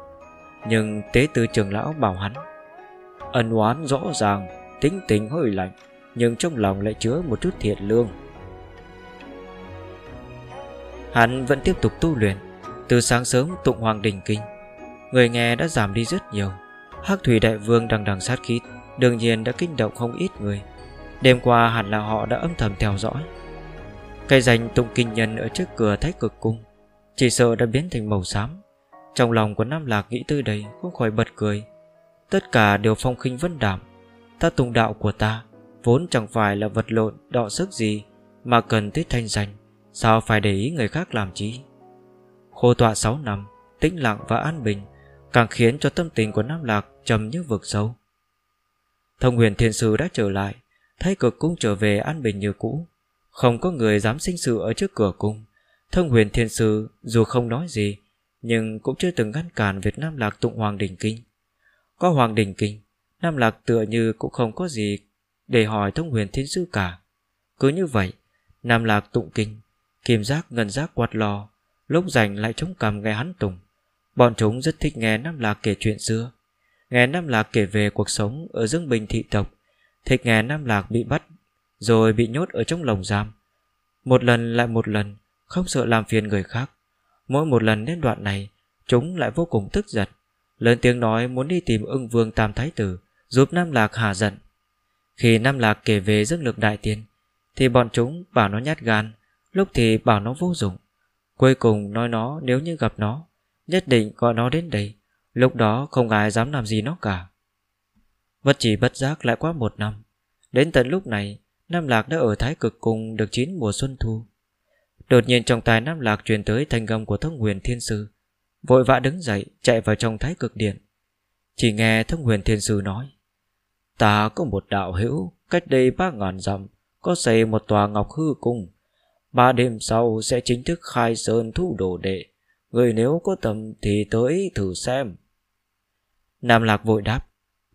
Speaker 1: Nhưng tế tư trưởng lão bảo hắn, Ân oán rõ ràng, Tính tình hơi lạnh, Nhưng trong lòng lại chứa một chút thiện lương. Hắn vẫn tiếp tục tu luyện từ sáng sớm tụng Hoàng Đình Kinh, Người nghe đã giảm đi rất nhiều. Hắc Thủy Đại Vương đằng đằng sát khí, Đương nhiên đã kinh động không ít người. Đêm qua hẳn là họ đã âm thầm theo dõi. Cây danh tụng kinh nhân Ở trước cửa thái cực cung, Chỉ sợ đã biến thành màu xám. Trong lòng của Nam Lạc nghĩ tư đây Không khỏi bật cười. Tất cả đều phong khinh vân đảm Ta tùng đạo của ta, Vốn chẳng phải là vật lộn, đọ sức gì, Mà cần tới thanh danh, Sao phải để ý người khác làm chí Khô tọa 6 năm, Tĩnh lặng và an bình, Càng khiến cho tâm tình của Nam Lạc trầm như vực sâu. Thông huyền thiên sư đã trở lại Thái cực cung trở về an bình như cũ. Không có người dám sinh sự ở trước cửa cung. Thông huyền thiên sư dù không nói gì, Nhưng cũng chưa từng ngăn cản Việt Nam Lạc tụng Hoàng Đình Kinh. Có Hoàng Đình Kinh, Nam Lạc tựa như cũng không có gì Để hỏi thông huyền thiên sư cả. Cứ như vậy, Nam Lạc tụng kinh, Kim giác ngân giác quạt lò Lúc rảnh lại chống cằm nghe hắn tùng. Bọn chúng rất thích nghe Nam Lạc kể chuyện xưa. Nghe Nam Lạc kể về cuộc sống Ở Dương Bình thị tộc, Thích nghe Nam Lạc bị bắt, Rồi bị nhốt ở trong lồng giam. Một lần lại một lần, Không sợ làm phiền người khác. Mỗi một lần đến đoạn này, Chúng lại vô cùng tức giận, Lớn tiếng nói muốn đi tìm ưng vương Tam Thái Tử, Giúp Nam Lạc hạ giận. Khi Nam Lạc kể về dương lực đại tiên, Thì bọn chúng bảo nó nhát gan, Lúc thì bảo nó vô dụng. Cuối cùng nói nó nếu như gặp nó, Nhất định gọi nó đến đây, Lúc đó không ai dám làm gì nó cả. Bất chỉ bất giác lại qua một năm, Đến tận lúc này, Nam Lạc đã ở Thái Cực Cung được chín mùa xuân thu. Đột nhiên trong tai Nam Lạc truyền tới thành gầm của thông huyền thiên sư, Vội vã đứng dậy chạy vào trong Thái Cực Điện. Chỉ nghe thông huyền thiên sư nói, Ta có một đạo hữu, Cách đây ba ngàn dặm, Có xây một tòa ngọc hư cung Ba đêm sau sẽ chính thức khai sơn thu đồ đệ. Người nếu có tầm thì tới thử xem. Nam Lạc vội đáp.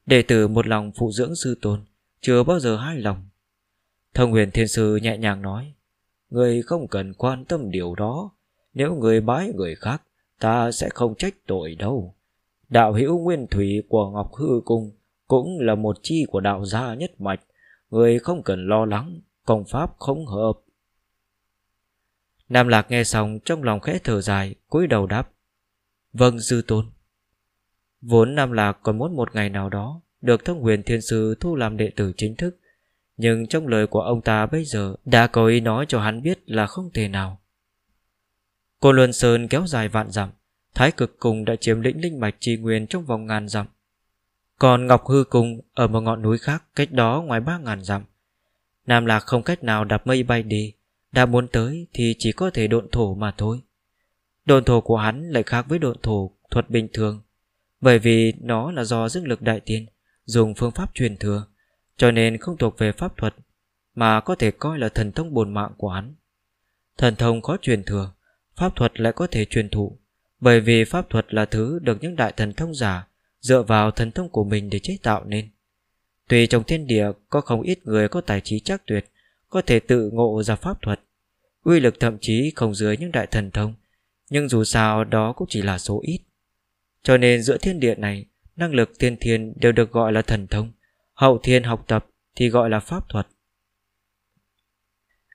Speaker 1: Đệ tử một lòng phụ dưỡng sư tôn, Chưa bao giờ hai lòng. Thông huyền thiên sư nhẹ nhàng nói. Người không cần quan tâm điều đó. Nếu người bái người khác, Ta sẽ không trách tội đâu. Đạo hữu nguyên thủy của Ngọc Hư Cung Cũng là một chi của đạo gia nhất mạch. Người không cần lo lắng, Công pháp không hợp. Nam Lạc nghe xong trong lòng khẽ thở dài, cúi đầu đáp. Vâng sư tôn. Vốn Nam Lạc còn muốn một ngày nào đó được thông huyền thiên sư thu làm đệ tử chính thức, nhưng trong lời của ông ta bây giờ đã có ý nói cho hắn biết là không thể nào. Cô Luân Sơn kéo dài vạn dặm, Thái cực cùng đã chiếm lĩnh linh mạch trì nguyên trong vòng ngàn dặm. Còn Ngọc Hư Cung ở một ngọn núi khác cách đó ngoài ba ngàn dặm. Nam Lạc không cách nào đạp mây bay đi, đã muốn tới thì chỉ có thể độn thổ mà thôi. Độn thổ của hắn lại khác với độn thổ thuật bình thường, Bởi vì nó là do dương lực đại tiên Dùng phương pháp truyền thừa, Cho nên không thuộc về pháp thuật Mà có thể coi là thần thông bồn mạng của hắn. Thần thông có truyền thừa, Pháp thuật lại có thể truyền thụ, Bởi vì pháp thuật là thứ được những đại thần thông giả Dựa vào thần thông của mình để chế tạo nên. Tuy trong thiên địa có không ít người có tài trí chắc tuyệt có thể tự ngộ ra pháp thuật. Uy lực thậm chí không dưới những đại thần thông, Nhưng dù sao đó cũng chỉ là số ít. Cho nên giữa thiên địa này, Năng lực tiên thiên đều được gọi là thần thông, Hậu thiên học tập thì gọi là pháp thuật.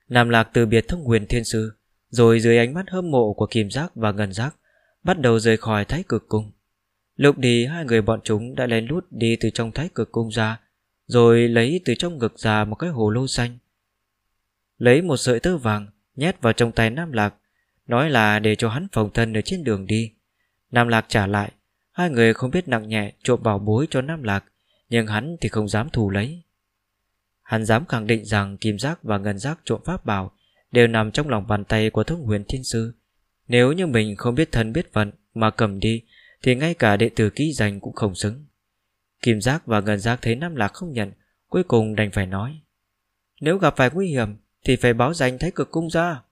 Speaker 1: Nam Lạc từ biệt thông huyền thiên sư, Rồi dưới ánh mắt hâm mộ của kim giác và ngân giác, Bắt đầu rời khỏi thái cực cung. Lúc đi, hai người bọn chúng đã lén lút đi từ trong thái cực cung ra, Rồi lấy từ trong ngực ra một cái hồ lô xanh Lấy một sợi tơ vàng, Nhét vào trong tay Nam Lạc, Nói là để cho hắn phòng thân ở trên đường đi. Nam Lạc trả lại, Hai người không biết nặng nhẹ trộm bảo bối cho Nam Lạc, Nhưng hắn thì không dám thù lấy. Hắn dám khẳng định rằng kim giác và ngân giác trộm pháp bảo Đều nằm trong lòng bàn tay của thông huyền thiên sư. Nếu như mình không biết thân biết phận Mà cầm đi, Thì ngay cả đệ tử ký danh cũng không xứng. Kim giác và ngân giác thấy Nam Lạc không nhận, Cuối cùng đành phải nói, Nếu gặp phải nguy hiểm thì phải báo danh thái cực cung ra.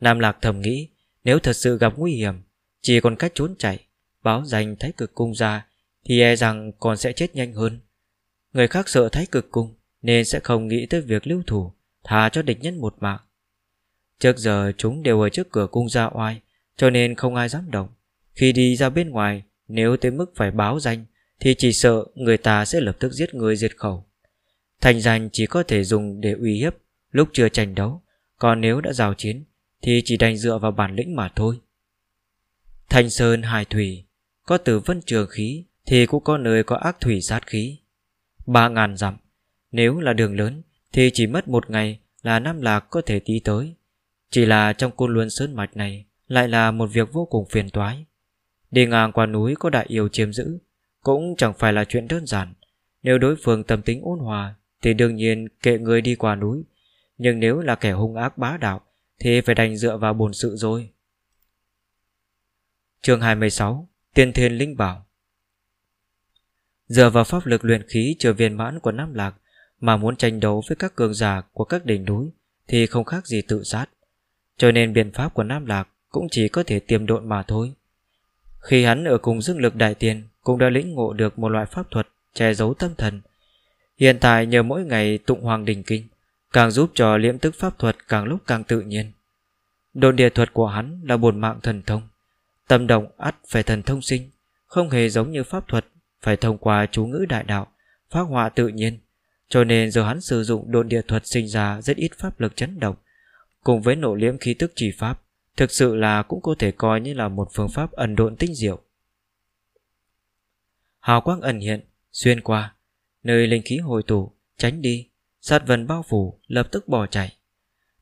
Speaker 1: Nam Lạc thầm nghĩ, Nếu thật sự gặp nguy hiểm, Chỉ còn cách trốn chạy, Báo danh thái cực cung ra, Thì e rằng còn sẽ chết nhanh hơn. Người khác sợ thái cực cung, Nên sẽ không nghĩ tới việc lưu thủ Thả cho địch nhân một mạng. Trước giờ chúng đều ở trước cửa cung ra oai, Cho nên không ai dám động. Khi đi ra bên ngoài, Nếu tới mức phải báo danh, Thì chỉ sợ người ta sẽ lập tức giết người diệt khẩu. Thành danh chỉ có thể dùng để uy hiếp Lúc chưa tranh đấu, Còn nếu đã giao chiến, Thì chỉ đành dựa vào bản lĩnh mà thôi. Thanh Sơn Hải Thủy, Có từ vân trường khí, Thì cũng có nơi có ác thủy sát khí. Ba ngàn dặm, Nếu là đường lớn, Thì chỉ mất một ngày là Nam Lạc có thể đi tới. Chỉ là trong côn luân sơn mạch này, Lại là một việc vô cùng phiền toái. Đi ngang qua núi có đại yêu chiếm giữ, Cũng chẳng phải là chuyện đơn giản. Nếu đối phương tâm tính ôn hòa, Thì đương nhiên kệ người đi qua núi nhưng nếu là kẻ hung ác bá đạo, Thì phải đành dựa vào bồn sự rồi. Chương 26 Tiên Thiên Linh Bảo. Dựa vào pháp lực luyện khí chưa viên mãn của Nam Lạc Mà muốn tranh đấu với các cường giả của các đỉnh núi Thì không khác gì tự sát. Cho nên biện pháp của Nam Lạc Cũng chỉ có thể tiềm độn mà thôi. Khi hắn ở cùng dương lực đại tiên Cũng đã lĩnh ngộ được một loại pháp thuật Che giấu tâm thần, Hiện tại nhờ mỗi ngày tụng hoàng đình kinh. Càng giúp cho liễm tức pháp thuật càng lúc càng tự nhiên. Đồn địa thuật của hắn là bồn mạng thần thông, Tâm động ắt phải thần thông sinh, Không hề giống như pháp thuật, Phải thông qua chú ngữ đại đạo Phát họa tự nhiên. Cho nên giờ hắn sử dụng đồn địa thuật sinh ra Rất ít pháp lực chấn động. Cùng với nổ liễm khí tức chỉ pháp, Thực sự là cũng có thể coi như là một phương pháp ẩn độn tinh diệu. Hào quang ẩn hiện, Xuyên qua, Nơi linh khí hồi tụ, Tránh đi Sát vần bao phủ Lập tức bỏ chạy.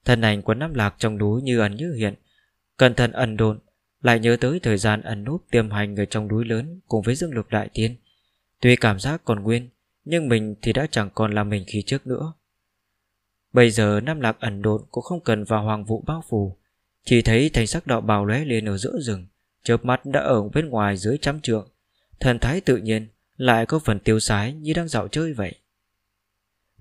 Speaker 1: Thân ảnh của Nam Lạc trong núi như ẩn như hiện, Cẩn thận ẩn đồn, lại nhớ tới thời gian ẩn núp tiềm hành ở trong núi lớn Cùng với dương lực đại tiên. Tuy cảm giác còn nguyên, Nhưng mình thì đã chẳng còn là mình khi trước nữa. Bây giờ Nam Lạc ẩn độn Cũng không cần vào hoàng vụ bao phủ, Chỉ thấy thành sắc đạo bào lóe lên ở giữa rừng, Chớp mắt đã ở bên ngoài dưới trăm trượng. Thần thái tự nhiên Lại có phần tiêu sái như đang dạo chơi vậy.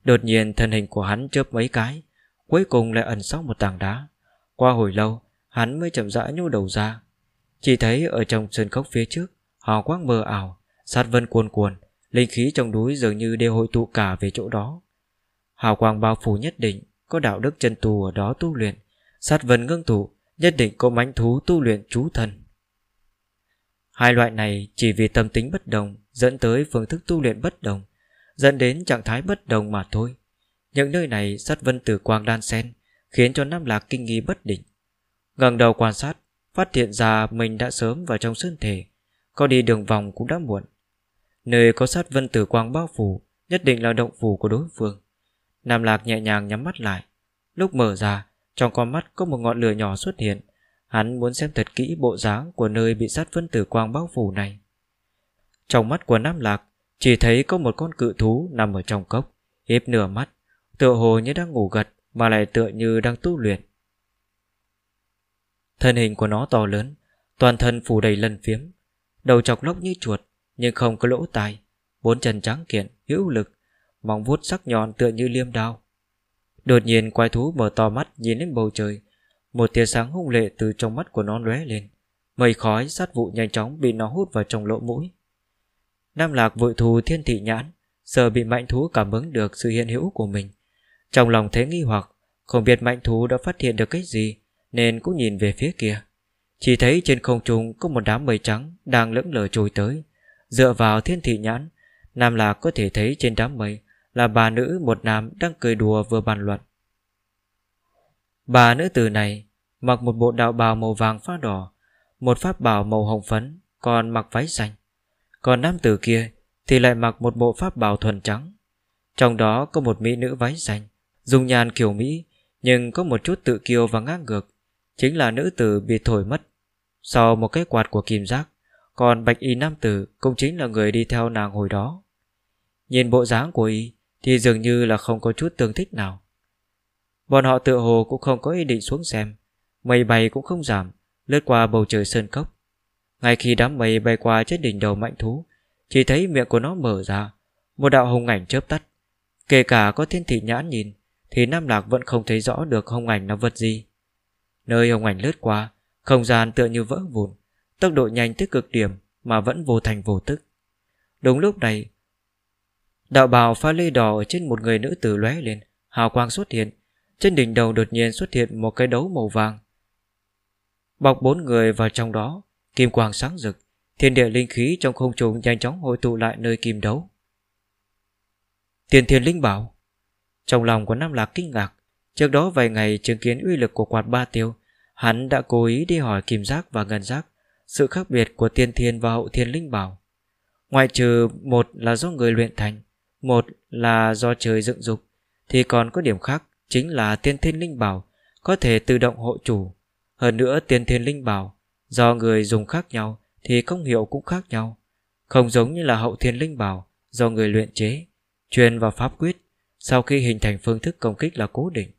Speaker 1: Đột nhiên thân hình của hắn chớp mấy cái, Cuối cùng lại ẩn sau một tảng đá. Qua hồi lâu, Hắn mới chậm rãi nhô đầu ra. Chỉ thấy ở trong sân cốc phía trước, Hào quang mờ ảo, Sát vân cuồn cuồn Linh khí trong núi dường như đều hội tụ cả về chỗ đó. Hào quang bao phủ nhất định, Có đạo đức chân tu ở đó tu luyện. Sát vân ngưng tụ, Nhất định có mãnh thú tu luyện chú thần. Hai loại này chỉ vì tâm tính bất đồng, Dẫn tới phương thức tu luyện bất đồng. Dẫn đến trạng thái bất đồng mà thôi. Những nơi này sát vân tử quang đan sen, Khiến cho Nam Lạc kinh nghi bất định. Ngẩng đầu quan sát, Phát hiện ra mình đã sớm vào trong sơn thể, Có đi đường vòng cũng đã muộn. Nơi có sát vân tử quang bao phủ, Nhất định là động phủ của đối phương. Nam Lạc nhẹ nhàng nhắm mắt lại. Lúc mở ra, Trong con mắt có một ngọn lửa nhỏ xuất hiện. Hắn muốn xem thật kỹ bộ dáng Của nơi bị sát vân tử quang bao phủ này. Trong mắt của Nam Lạc chỉ thấy có một con cự thú nằm ở trong cốc Hiếp nửa mắt Tựa hồ như đang ngủ gật Mà lại tựa như đang tu luyện. Thân hình của nó to lớn Toàn thân phủ đầy lân phiếm Đầu chọc lốc như chuột Nhưng không có lỗ tai Bốn chân trắng kiện, hữu lực Móng vuốt sắc nhọn tựa như liêm đao. Đột nhiên quái thú mở to mắt Nhìn lên bầu trời Một tia sáng hung lệ từ trong mắt của nó lóe lên. Mây khói sát vụ nhanh chóng Bị nó hút vào trong lỗ mũi. Nam Lạc vội thù thiên thị nhãn giờ bị mạnh thú cảm ứng được sự hiện hữu của mình. Trong lòng thấy nghi hoặc, Không biết mạnh thú đã phát hiện được cái gì, Nên cũng nhìn về phía kia. Chỉ thấy trên không trung có một đám mây trắng Đang lững lờ trôi tới. Dựa vào thiên thị nhãn, Nam Lạc có thể thấy trên đám mây Là bà nữ một nam đang cười đùa vừa bàn luận. Bà nữ tử này Mặc một bộ đạo bào màu vàng pha đỏ, Một pháp bào màu hồng phấn, Còn mặc váy xanh. Còn nam tử kia thì lại mặc một bộ pháp bào thuần trắng. Trong đó có một mỹ nữ váy xanh, dùng nhàn kiểu Mỹ, nhưng có một chút tự kiêu và ngang ngược, chính là nữ tử bị thổi mất. Sau một cái quạt của kim giác, còn bạch y nam tử cũng chính là người đi theo nàng hồi đó. Nhìn bộ dáng của y thì dường như là không có chút tương thích nào. Bọn họ tự hồ cũng không có ý định xuống xem, mây bay cũng không giảm, lướt qua bầu trời sơn cốc. Ngay khi đám mây bay qua trên đỉnh đầu mạnh thú, chỉ thấy miệng của nó mở ra, Một đạo hồng ảnh chớp tắt. Kể cả có thiên thị nhãn nhìn, Thì Nam Lạc vẫn không thấy rõ được hồng ảnh là vật gì. Nơi hồng ảnh lướt qua, Không gian tựa như vỡ vụn, Tốc độ nhanh tới cực điểm Mà vẫn vô thành vô tức. Đúng lúc này, Đạo bào pha lê đỏ ở trên một người nữ tử lóe lên, Hào quang xuất hiện. Trên đỉnh đầu đột nhiên xuất hiện một cái đấu màu vàng. Bọc bốn người vào trong đó Kim quang sáng rực, Thiên địa linh khí trong không trung nhanh chóng hội tụ lại nơi kim đấu. Tiền thiên linh bảo, Trong lòng của Nam Lạc kinh ngạc, Trước đó vài ngày chứng kiến uy lực của quạt ba tiêu, Hắn đã cố ý đi hỏi kim giác và ngân giác Sự khác biệt của tiên thiên và hậu thiên linh bảo Ngoại trừ một là do người luyện thành, Một là do trời dựng dục, Thì còn có điểm khác Chính là tiên thiên linh bảo Có thể tự động hộ chủ Hơn nữa tiên thiên linh bảo Do người dùng khác nhau thì công hiệu cũng khác nhau, không giống như là hậu thiên linh bảo do người luyện chế, truyền vào pháp quyết sau khi hình thành phương thức công kích là cố định.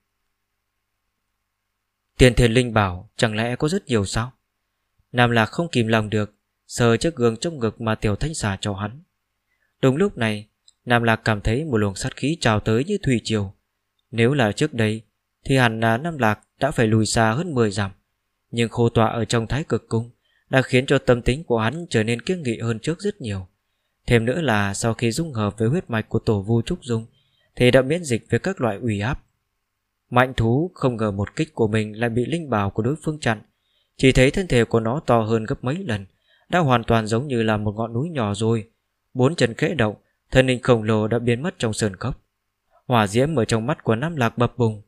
Speaker 1: Tiền thiên linh bảo chẳng lẽ có rất nhiều sao? Nam Lạc không kìm lòng được, sờ chiếc gương trong ngực mà tiểu thanh xà cho hắn. Đúng lúc này, Nam Lạc cảm thấy một luồng sát khí trào tới như thủy triều. Nếu là trước đây, thì hẳn là Nam Lạc đã phải lùi xa hơn 10 dặm. Nhưng khô tọa ở trong thái cực cung đã khiến cho tâm tính của hắn trở nên kiêng nghị hơn trước rất nhiều. Thêm nữa là sau khi dung hợp với huyết mạch của tổ vu trúc dung thì đã miễn dịch với các loại ủy áp. Mạnh thú không ngờ một kích của mình lại bị linh bảo của đối phương chặn, chỉ thấy thân thể của nó to hơn gấp mấy lần, đã hoàn toàn giống như là một ngọn núi nhỏ rồi. Bốn chân khẽ động, thân hình khổng lồ đã biến mất trong sơn cốc. Hỏa diễm ở trong mắt của Nam Lạc bập bùng.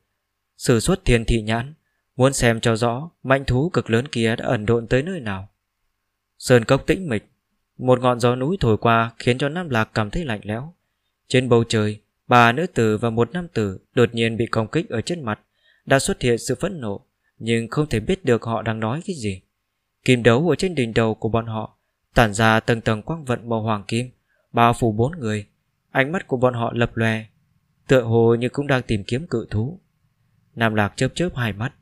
Speaker 1: Sử xuất thiên thị nhãn, muốn xem cho rõ mạnh thú cực lớn kia đã ẩn độn tới nơi nào. Sơn cốc tĩnh mịch, Một ngọn gió núi thổi qua Khiến cho Nam Lạc cảm thấy lạnh lẽo. Trên bầu trời, Bà nữ tử và một nam tử Đột nhiên bị công kích ở trên mặt, Đã xuất hiện sự phẫn nộ, Nhưng không thể biết được họ đang nói cái gì. Kim đấu ở trên đỉnh đầu của bọn họ, Tản ra tầng tầng quang vận màu hoàng kim, Bao phủ bốn người. Ánh mắt của bọn họ lập lòe, Tựa hồ như cũng đang tìm kiếm cự thú. Nam Lạc chớp chớp hai mắt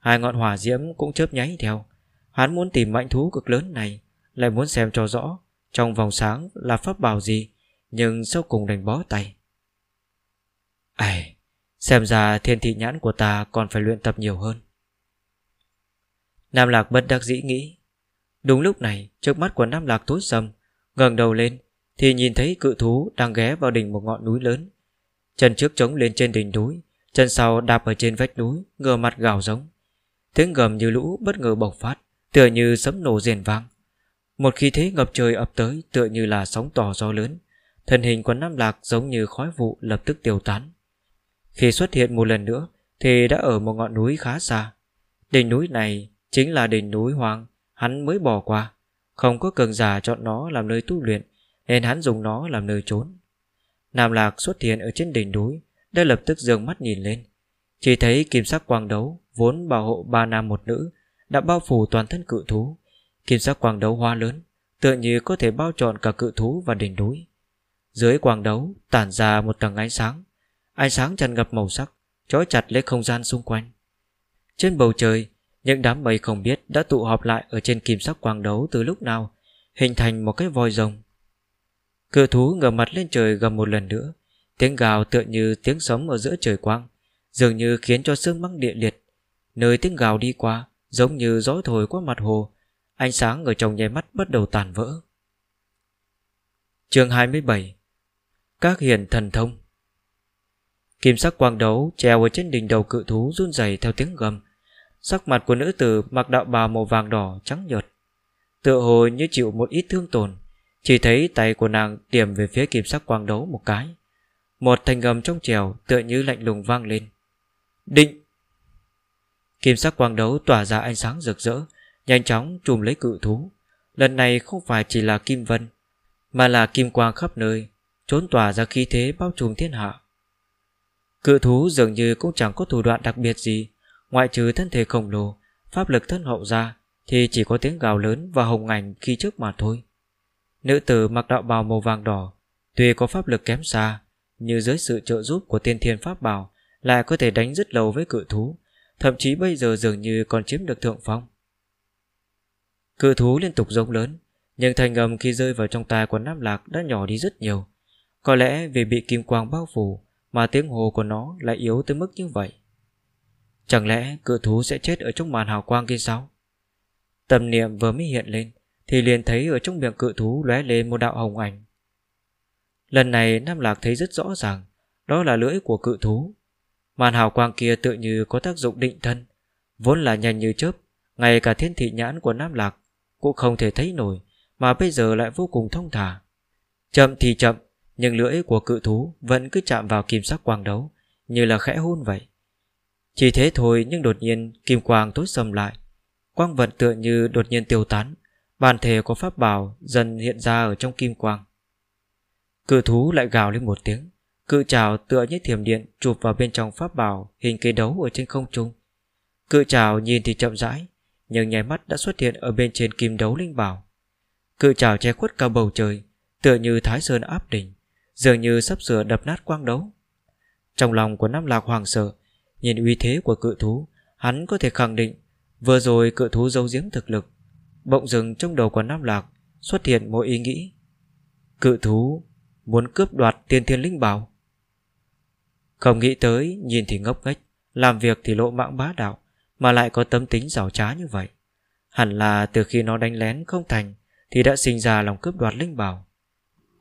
Speaker 1: Hai ngọn hỏa diễm cũng chớp nháy theo. Hắn muốn tìm mạnh thú cực lớn này, Lại muốn xem cho rõ Trong vòng sáng là pháp bảo gì, Nhưng sau cùng đành bó tay. Ây Xem ra thiên thị nhãn của ta Còn phải luyện tập nhiều hơn. Nam Lạc bất đắc dĩ nghĩ. Đúng lúc này, Trước mắt của Nam Lạc tối sầm, ngẩng đầu lên Thì nhìn thấy cự thú đang ghé vào đỉnh một ngọn núi lớn. Chân trước trống lên trên đỉnh núi, Chân sau đạp ở trên vách núi Ngừa mặt gào giống. Tiếng gầm như lũ bất ngờ bộc phát tựa như sấm nổ rền vang. Một khí thế ngập trời ập tới tựa như là sóng to gió lớn, thân hình của Nam Lạc giống như khói vụ lập tức tiêu tán. Khi xuất hiện một lần nữa thì đã ở một ngọn núi khá xa. Đỉnh núi này chính là đỉnh núi hoang hắn mới bỏ qua, không có cường giả chọn nó làm nơi tu luyện nên hắn dùng nó làm nơi trốn. Nam Lạc xuất hiện ở trên đỉnh núi đã lập tức dường mắt nhìn lên chỉ thấy kim sắc quang đấu vốn bảo hộ ba nam một nữ đã bao phủ toàn thân cự thú. Kim sắc quang đấu hoa lớn, tựa như có thể bao trọn cả cự thú và đỉnh núi. Dưới quang đấu tản ra một tầng ánh sáng, ánh sáng tràn ngập màu sắc, Trói chặt lấy không gian xung quanh. Trên bầu trời Những đám mây không biết đã tụ họp lại Ở trên kim sắc quang đấu từ lúc nào Hình thành một cái voi rồng. Cự thú ngửa mặt lên trời gầm một lần nữa. Tiếng gào tựa như tiếng sấm ở giữa trời quang Dường như khiến cho xương băng địa liệt. Nơi tiếng gào đi qua, Giống như gió thổi qua mặt hồ, Ánh sáng ở trong nháy mắt bắt đầu tàn vỡ. Chương 27 Các hiền thần thông. Kim sắc quang đấu treo ở trên đỉnh đầu cự thú run rẩy theo tiếng gầm. Sắc mặt của nữ tử mặc đạo bào màu vàng đỏ trắng nhợt, Tựa hồ như chịu một ít thương tổn. Chỉ thấy tay của nàng điểm về phía kim sắc quang đấu một cái. Một thành gầm trong trèo tựa như lạnh lùng vang lên. Định Kim sắc quang đấu tỏa ra ánh sáng rực rỡ, Nhanh chóng trùm lấy cự thú. Lần này không phải chỉ là kim vân, Mà là kim quang khắp nơi, Trốn tỏa ra khí thế bao trùm thiên hạ. Cự thú dường như cũng chẳng có thủ đoạn đặc biệt gì, Ngoại trừ thân thể khổng lồ, Pháp lực thân hậu ra, Thì chỉ có tiếng gào lớn và hồng ảnh khi trước mà thôi. Nữ tử mặc đạo bào màu vàng đỏ, Tuy có pháp lực kém xa, Nhưng dưới sự trợ giúp của tiên thiên pháp bảo Lại có thể đánh rất lâu với cự thú Thậm chí bây giờ dường như còn chiếm được thượng phong. Cự thú liên tục rống lớn, Nhưng thành ngầm khi rơi vào trong tai của Nam Lạc Đã nhỏ đi rất nhiều. Có lẽ vì bị kim quang bao phủ Mà tiếng hồ của nó lại yếu tới mức như vậy. Chẳng lẽ cự thú sẽ chết Ở trong màn hào quang kia sao? Tâm niệm vừa mới hiện lên Thì liền thấy ở trong miệng cự thú lóe lên một đạo hồng ảnh. Lần này Nam Lạc thấy rất rõ ràng, Đó là lưỡi của cự thú. Màn hào quang kia tự như có tác dụng định thân, Vốn là nhanh như chớp, Ngay cả thiên thị nhãn của Nam Lạc Cũng không thể thấy nổi, Mà bây giờ lại vô cùng thông thả. Chậm thì chậm, Nhưng lưỡi của cự thú vẫn cứ chạm vào kim sắc quang đấu, Như là khẽ hôn vậy. Chỉ thế thôi nhưng đột nhiên Kim quang tối sầm lại, Quang vận tựa như đột nhiên tiêu tán, Bản thể có pháp bảo dần hiện ra ở trong kim quang. Cự thú lại gào lên một tiếng Cự trào tựa như thiểm điện chụp vào bên trong pháp bảo hình cây đấu ở trên không trung. Cự trào nhìn thì chậm rãi, nhưng nháy mắt đã xuất hiện ở bên trên kim đấu linh bảo. Cự trào che khuất cả bầu trời, tựa như thái sơn áp đỉnh, dường như sắp sửa đập nát quang đấu. Trong lòng của Nam Lạc hoàng sợ, nhìn uy thế của cự thú, hắn có thể khẳng định vừa rồi cự thú giấu giếm thực lực. Bỗng dừng trong đầu của Nam Lạc xuất hiện một ý nghĩ. Cự thú muốn cướp đoạt tiên thiên linh bảo. Không nghĩ tới, Nhìn thì ngốc nghếch. Làm việc thì lộ mạng bá đạo, Mà lại có tâm tính giàu trá như vậy. Hẳn là từ khi nó đánh lén không thành, Thì đã sinh ra lòng cướp đoạt linh bảo.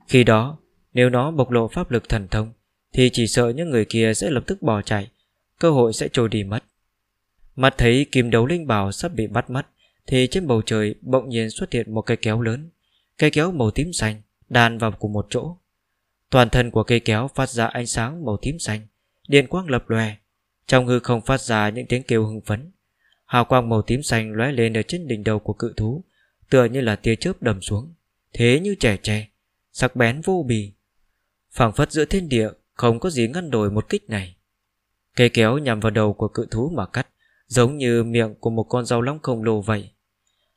Speaker 1: Khi đó, Nếu nó bộc lộ pháp lực thần thông, Thì chỉ sợ những người kia sẽ lập tức bỏ chạy, Cơ hội sẽ trôi đi mất. Mắt thấy kim đấu linh bảo sắp bị bắt mất, Thì trên bầu trời bỗng nhiên xuất hiện một cây kéo lớn. Cây kéo màu tím xanh Đàn vào cùng một chỗ. Toàn thân của cây kéo phát ra ánh sáng màu tím xanh. Điện quang lập lòe. Trong hư không phát ra những tiếng kêu hưng phấn. Hào quang màu tím xanh lóe lên ở trên đỉnh đầu của cự thú, Tựa như là tia chớp đầm xuống. Thế như trẻ tre, Sắc bén vô bì. Phảng phất giữa thiên địa, Không có gì ngăn đổi một kích này. Cây kéo nhằm vào đầu của cự thú mà cắt, Giống như miệng của một con dao long khổng lồ vậy.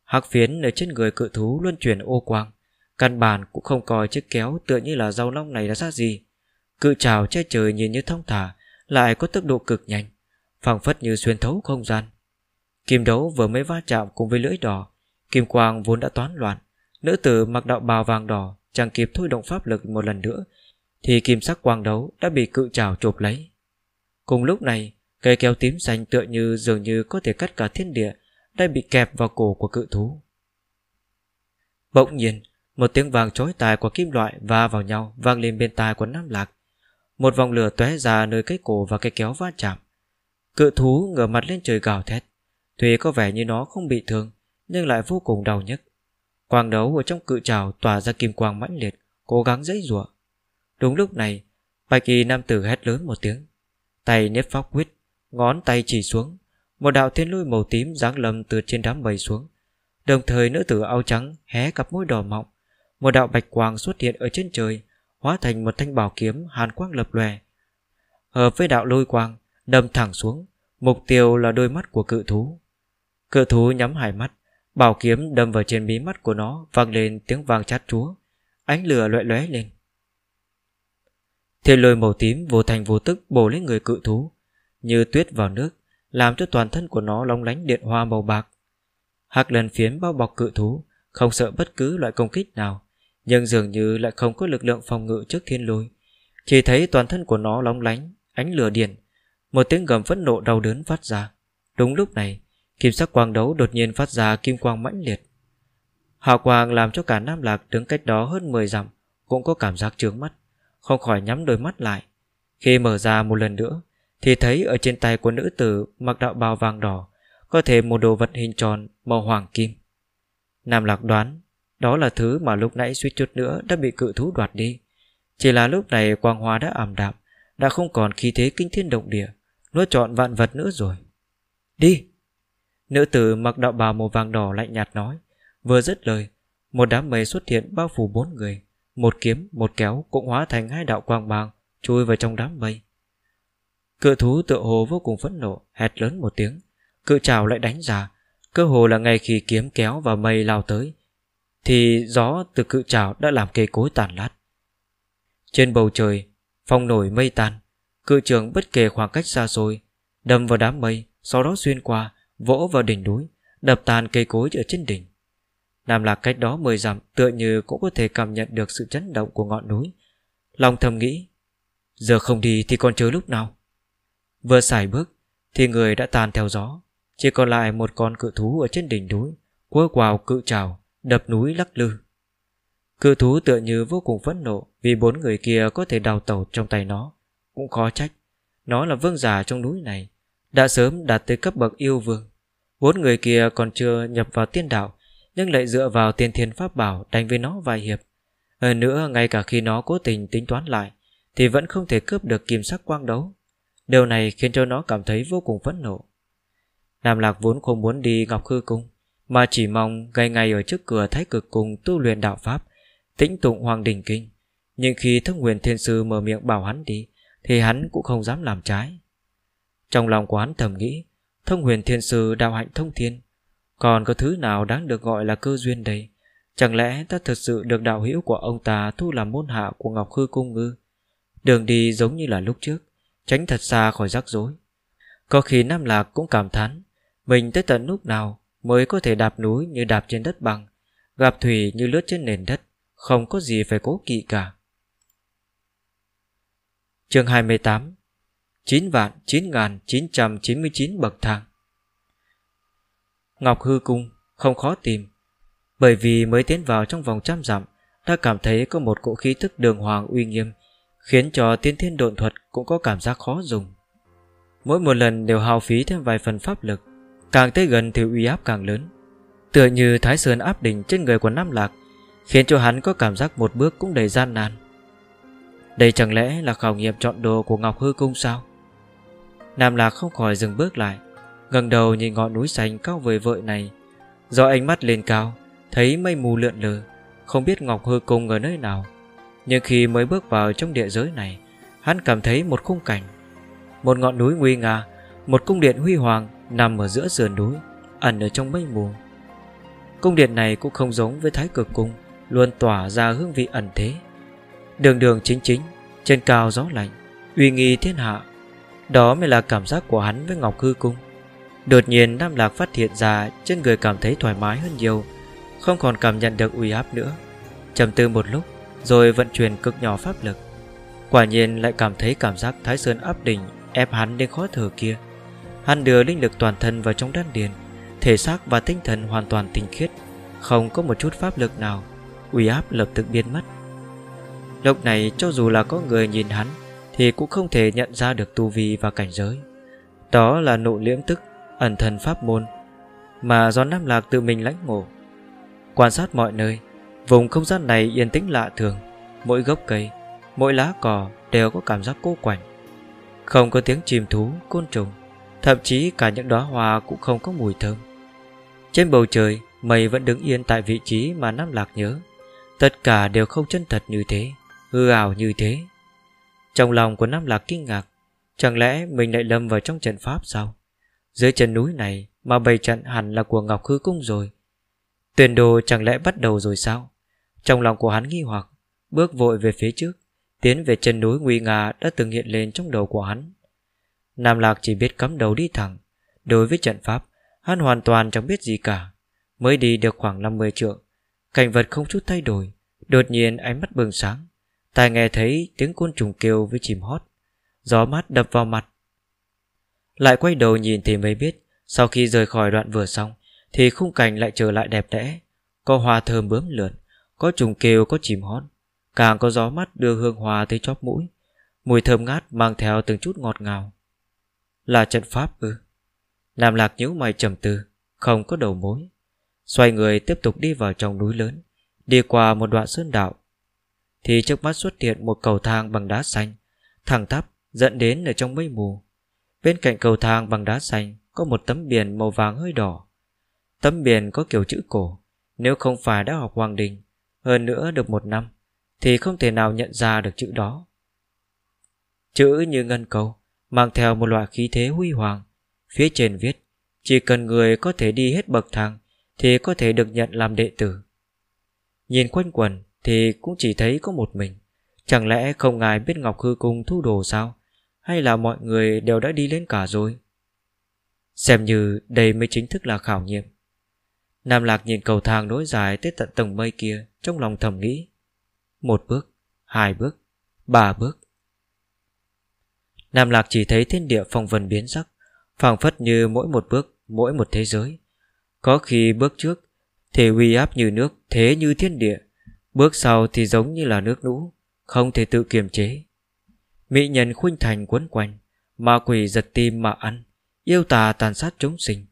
Speaker 1: Hắc phiến ở trên người cự thú luôn chuyển ô quang, Căn bản cũng không coi chiếc kéo tựa như là dao long này là ra gì. Cự trào che trời nhìn như thông thả lại có tốc độ cực nhanh, phảng phất như xuyên thấu không gian. Kim đấu vừa mới va chạm cùng với lưỡi đỏ, Kim quang vốn đã toán loạn, Nữ tử mặc đạo bào vàng đỏ Chẳng kịp thôi động pháp lực một lần nữa, Thì kim sắc quang đấu đã bị cự trảo chộp lấy. Cùng lúc này, Cây kéo tím xanh tựa như dường như có thể cắt cả thiên địa Đã bị kẹp vào cổ của cự thú. Bỗng nhiên, một tiếng vàng chói tai của kim loại va vào nhau vang lên bên tai của Nam Lạc. Một vòng lửa tóe ra nơi cái cổ và cái kéo va chạm. Cự thú ngửa mặt lên trời gào thét. Tuy có vẻ như nó không bị thương, nhưng lại vô cùng đau nhức. Quang đấu ở trong cự trào tỏa ra kim quang mãnh liệt, cố gắng dãy rủa. Đúng lúc này, Bạch kỳ nam tử hét lớn một tiếng. Tay nếp phóc quyết, ngón tay chỉ xuống. Một đạo thiên lôi màu tím giáng lầm từ trên đám mây xuống. Đồng thời nữ tử áo trắng hé cặp môi đỏ mọng, một đạo bạch quang xuất hiện ở trên trời Hóa thành một thanh bảo kiếm hàn quang lập lòe. Hợp với đạo lôi quang Đâm thẳng xuống Mục tiêu là đôi mắt của cự thú. Cự thú nhắm hai mắt Bảo kiếm đâm vào trên mí mắt của nó Vang lên tiếng vang chát chúa Ánh lửa loại lóe lên. Thiên lôi màu tím vô thành vô tức bổ lấy người cự thú như tuyết vào nước, làm cho toàn thân của nó long lánh điện hoa màu bạc. Hạc lần phiến bao bọc cự thú, không sợ bất cứ loại công kích nào, nhưng dường như lại không có lực lượng phòng ngự trước thiên lôi. Chỉ thấy toàn thân của nó long lánh, ánh lửa điện, một tiếng gầm phẫn nộ đau đớn phát ra. Đúng lúc này, kim sắc quang đấu đột nhiên phát ra kim quang mãnh liệt. Hào quang làm cho cả Nam Lạc đứng cách đó hơn 10 dặm cũng có cảm giác trướng mắt, không khỏi nhắm đôi mắt lại. Khi mở ra một lần nữa, thì thấy ở trên tay của nữ tử mặc đạo bào vàng đỏ có thể một đồ vật hình tròn màu hoàng kim. Nam Lạc đoán đó là thứ mà lúc nãy suýt chút nữa đã bị cự thú đoạt đi. Chỉ là lúc này quang hoa đã ảm đạm, đã không còn khí thế kinh thiên động địa, nuốt trọn vạn vật nữa rồi. Đi! Nữ tử mặc đạo bào màu vàng đỏ lạnh nhạt nói, vừa dứt lời, một đám mây xuất hiện bao phủ bốn người, một kiếm, một kéo cũng hóa thành hai đạo quang bàng chui vào trong đám mây. Cự thú tựa hồ vô cùng phẫn nộ, hét lớn một tiếng, cự trào lại đánh ra, cơ hồ là ngay khi kiếm kéo và mây lao tới, thì gió từ cự trào đã làm cây cối tàn lát. Trên bầu trời, phong nổi mây tan, cự trường bất kể khoảng cách xa xôi, đâm vào đám mây, sau đó xuyên qua, vỗ vào đỉnh núi, đập tàn cây cối ở trên đỉnh. Nam Lạc cách đó mười dặm tựa như cũng có thể cảm nhận được sự chấn động của ngọn núi. Lòng thầm nghĩ, giờ không đi thì còn chờ lúc nào? Vừa xài bước, thì người đã tàn theo gió, chỉ còn lại một con cự thú ở trên đỉnh núi, quơ quào cự trào, đập núi lắc lư. Cự thú tựa như vô cùng phẫn nộ vì bốn người kia có thể đào tẩu trong tay nó. Cũng khó trách, nó là vương giả trong núi này, đã sớm đạt tới cấp bậc yêu vương. Bốn người kia còn chưa nhập vào tiên đạo, nhưng lại dựa vào tiên thiên pháp bảo đánh với nó vài hiệp. Hơn nữa, ngay cả khi nó cố tình tính toán lại, thì vẫn không thể cướp được kim sắc quang đấu. Điều này khiến cho nó cảm thấy vô cùng phẫn nộ. Nam Lạc vốn không muốn đi Ngọc Khư Cung, mà chỉ mong ngày ngày ở trước cửa thái cực cùng tu luyện đạo Pháp, tĩnh tụng Hoàng Đình Kinh. Nhưng khi thông huyền thiên sư mở miệng bảo hắn đi, thì hắn cũng không dám làm trái. Trong lòng của hắn thầm nghĩ, thông huyền thiên sư đạo hạnh thông thiên, còn có thứ nào đáng được gọi là cơ duyên đây? Chẳng lẽ ta thật sự được đạo hữu của ông ta thu làm môn hạ của Ngọc Khư Cung ngư? Đường đi giống như là lúc trước, tránh thật xa khỏi rắc rối. Có khi Nam Lạc cũng cảm thán, mình tới tận lúc nào mới có thể đạp núi như đạp trên đất bằng, gặp thủy như lướt trên nền đất, không có gì phải cố kỵ cả. chương 28 9 vạn 9.999 bậc thang Ngọc Hư Cung không khó tìm Bởi vì mới tiến vào trong vòng trăm dặm đã cảm thấy có một cỗ khí thức đường hoàng uy nghiêm khiến cho tiên thiên độn thuật cũng có cảm giác khó dùng. Mỗi một lần đều hao phí thêm vài phần pháp lực, càng tới gần thì uy áp càng lớn. Tựa như Thái Sơn áp đỉnh trên người của Nam Lạc, khiến cho hắn có cảm giác một bước cũng đầy gian nan. Đây chẳng lẽ là khảo nghiệm chọn đồ của Ngọc Hư Cung sao? Nam Lạc không khỏi dừng bước lại, ngẩng đầu nhìn ngọn núi xanh cao vời vợi này, do ánh mắt lên cao, thấy mây mù lượn lờ, không biết Ngọc Hư Cung ở nơi nào. Nhưng khi mới bước vào trong địa giới này Hắn cảm thấy một khung cảnh Một ngọn núi nguy nga Một cung điện huy hoàng nằm ở giữa sườn núi, Ẩn ở trong mây mù Cung điện này cũng không giống với thái cực cung, Luôn tỏa ra hương vị ẩn thế Đường đường chính chính, Trên cao gió lạnh, Uy nghi thiên hạ, Đó mới là cảm giác của hắn với Ngọc Hư Cung Đột nhiên Nam Lạc phát hiện ra Trên người cảm thấy thoải mái hơn nhiều, Không còn cảm nhận được uy áp nữa trầm tư một lúc, rồi vận chuyển cực nhỏ pháp lực. Quả nhiên lại cảm thấy cảm giác Thái Sơn áp đỉnh ép hắn đến khó thở kia. Hắn đưa linh lực toàn thân vào trong đan điền, thể xác và tinh thần hoàn toàn tinh khiết, không có một chút pháp lực nào, uy áp lập tức biến mất. Lúc này cho dù là có người nhìn hắn thì cũng không thể nhận ra được tu vi và cảnh giới. Đó là nụ liễm tức, ẩn thần pháp môn mà do Nam Lạc tự mình lãnh ngộ. Quan sát mọi nơi, Vùng không gian này yên tĩnh lạ thường Mỗi gốc cây, mỗi lá cỏ đều có cảm giác cô quạnh Không có tiếng chim thú, côn trùng Thậm chí cả những đóa hoa cũng không có mùi thơm. Trên bầu trời, Mây vẫn đứng yên tại vị trí mà Nam Lạc nhớ. Tất cả đều không chân thật như thế, Hư ảo như thế. Trong lòng của Nam Lạc kinh ngạc, Chẳng lẽ mình lại lâm vào trong trận pháp sao? Dưới chân núi này Mà bày trận hẳn là của Ngọc Hư Cung rồi. Tuyển đồ chẳng lẽ bắt đầu rồi sao? Trong lòng của hắn nghi hoặc, Bước vội về phía trước, Tiến về chân núi nguy nga đã từng hiện lên trong đầu của hắn. Nam Lạc chỉ biết cắm đầu đi thẳng. Đối với trận pháp, hắn hoàn toàn chẳng biết gì cả. Mới đi được khoảng 50 trượng. Cảnh vật không chút thay đổi. Đột nhiên ánh mắt bừng sáng. tài nghe thấy tiếng côn trùng kêu với chìm hót. Gió mát đập vào mặt. Lại quay đầu nhìn thì mới biết, sau khi rời khỏi đoạn vừa xong, thì khung cảnh lại trở lại đẹp đẽ. Có hoa thơm bướm lượn, có trùng kêu, có chìm hót. Càng có gió mát đưa hương hoa tới chóp mũi. Mùi thơm ngát mang theo từng chút ngọt ngào. Là trận pháp ư? Nam Lạc nhíu mày trầm tư, không có đầu mối. Xoay người tiếp tục đi vào trong núi lớn, đi qua một đoạn sơn đạo. Thì trước mắt xuất hiện một cầu thang bằng đá xanh, thẳng tắp dẫn đến ở trong mây mù. Bên cạnh cầu thang bằng đá xanh có một tấm biển màu vàng hơi đỏ. Tấm biển có kiểu chữ cổ, nếu không phải đã học Hoàng Đình, hơn nữa được một năm, thì không thể nào nhận ra được chữ đó. Chữ như ngân cầu, mang theo một loại khí thế huy hoàng. Phía trên viết, chỉ cần người có thể đi hết bậc thang thì có thể được nhận làm đệ tử. Nhìn quanh quần thì cũng chỉ thấy có một mình. Chẳng lẽ không ngài biết Ngọc Hư Cung thu đồ sao? Hay là mọi người đều đã đi lên cả rồi? Xem như đây mới chính thức là khảo nghiệm. Nam Lạc nhìn cầu thang nối dài tới tận tầng mây kia trong lòng thầm nghĩ. Một bước, hai bước, ba bước. Nam Lạc chỉ thấy thiên địa phong vân biến sắc, phảng phất như mỗi một bước, mỗi một thế giới. Có khi bước trước thì uy áp như nước, thế như thiên địa. Bước sau thì giống như là nước lũ, không thể tự kiềm chế. Mỹ nhân khuynh thành quấn quanh, ma quỷ giật tim mà ăn, yêu tà tàn sát chúng sinh.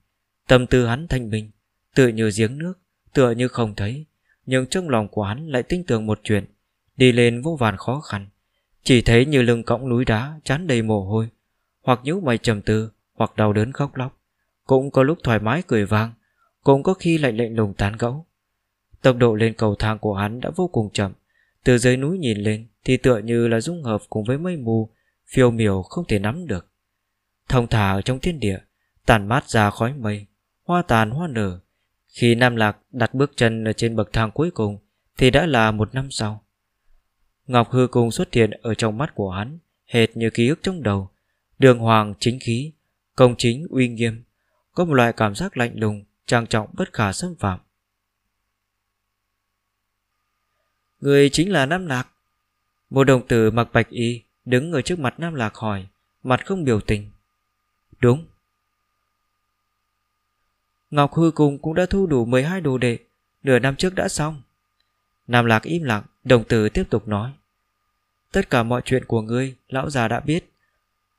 Speaker 1: Tâm tư hắn thanh minh, tựa như giếng nước, tựa như không thấy, nhưng trong lòng của hắn lại tin tưởng một chuyện, đi lên vô vàn khó khăn. Chỉ thấy như lưng cõng núi đá chán đầy mồ hôi. Hoặc nhíu mày trầm tư, Hoặc đau đớn khóc lóc. Cũng có lúc thoải mái cười vang, Cũng có khi lạnh lệnh lùng tán gẫu. Tốc độ lên cầu thang của hắn đã vô cùng chậm. Từ dưới núi nhìn lên Thì tựa như là dung hợp cùng với mây mù, Phiêu miểu không thể nắm được. Thông thả ở trong thiên địa, Tàn mát ra khói mây, Hoa tàn hoa nở. Khi Nam Lạc đặt bước chân ở trên bậc thang cuối cùng Thì đã là một năm sau. Ngọc hư cung xuất hiện ở trong mắt của hắn, hệt như ký ức trong đầu. Đường hoàng chính khí, công chính uy nghiêm, có một loại cảm giác lạnh lùng, trang trọng bất khả xâm phạm. Người chính là Nam Lạc. Một đồng tử mặc bạch y đứng ở trước mặt Nam Lạc hỏi, mặt không biểu tình. Đúng. Ngọc Hư Cung cũng đã thu đủ 12 đồ đệ, nửa năm trước đã xong. Nam Lạc im lặng, đồng tử tiếp tục nói. Tất cả mọi chuyện của ngươi, Lão già đã biết.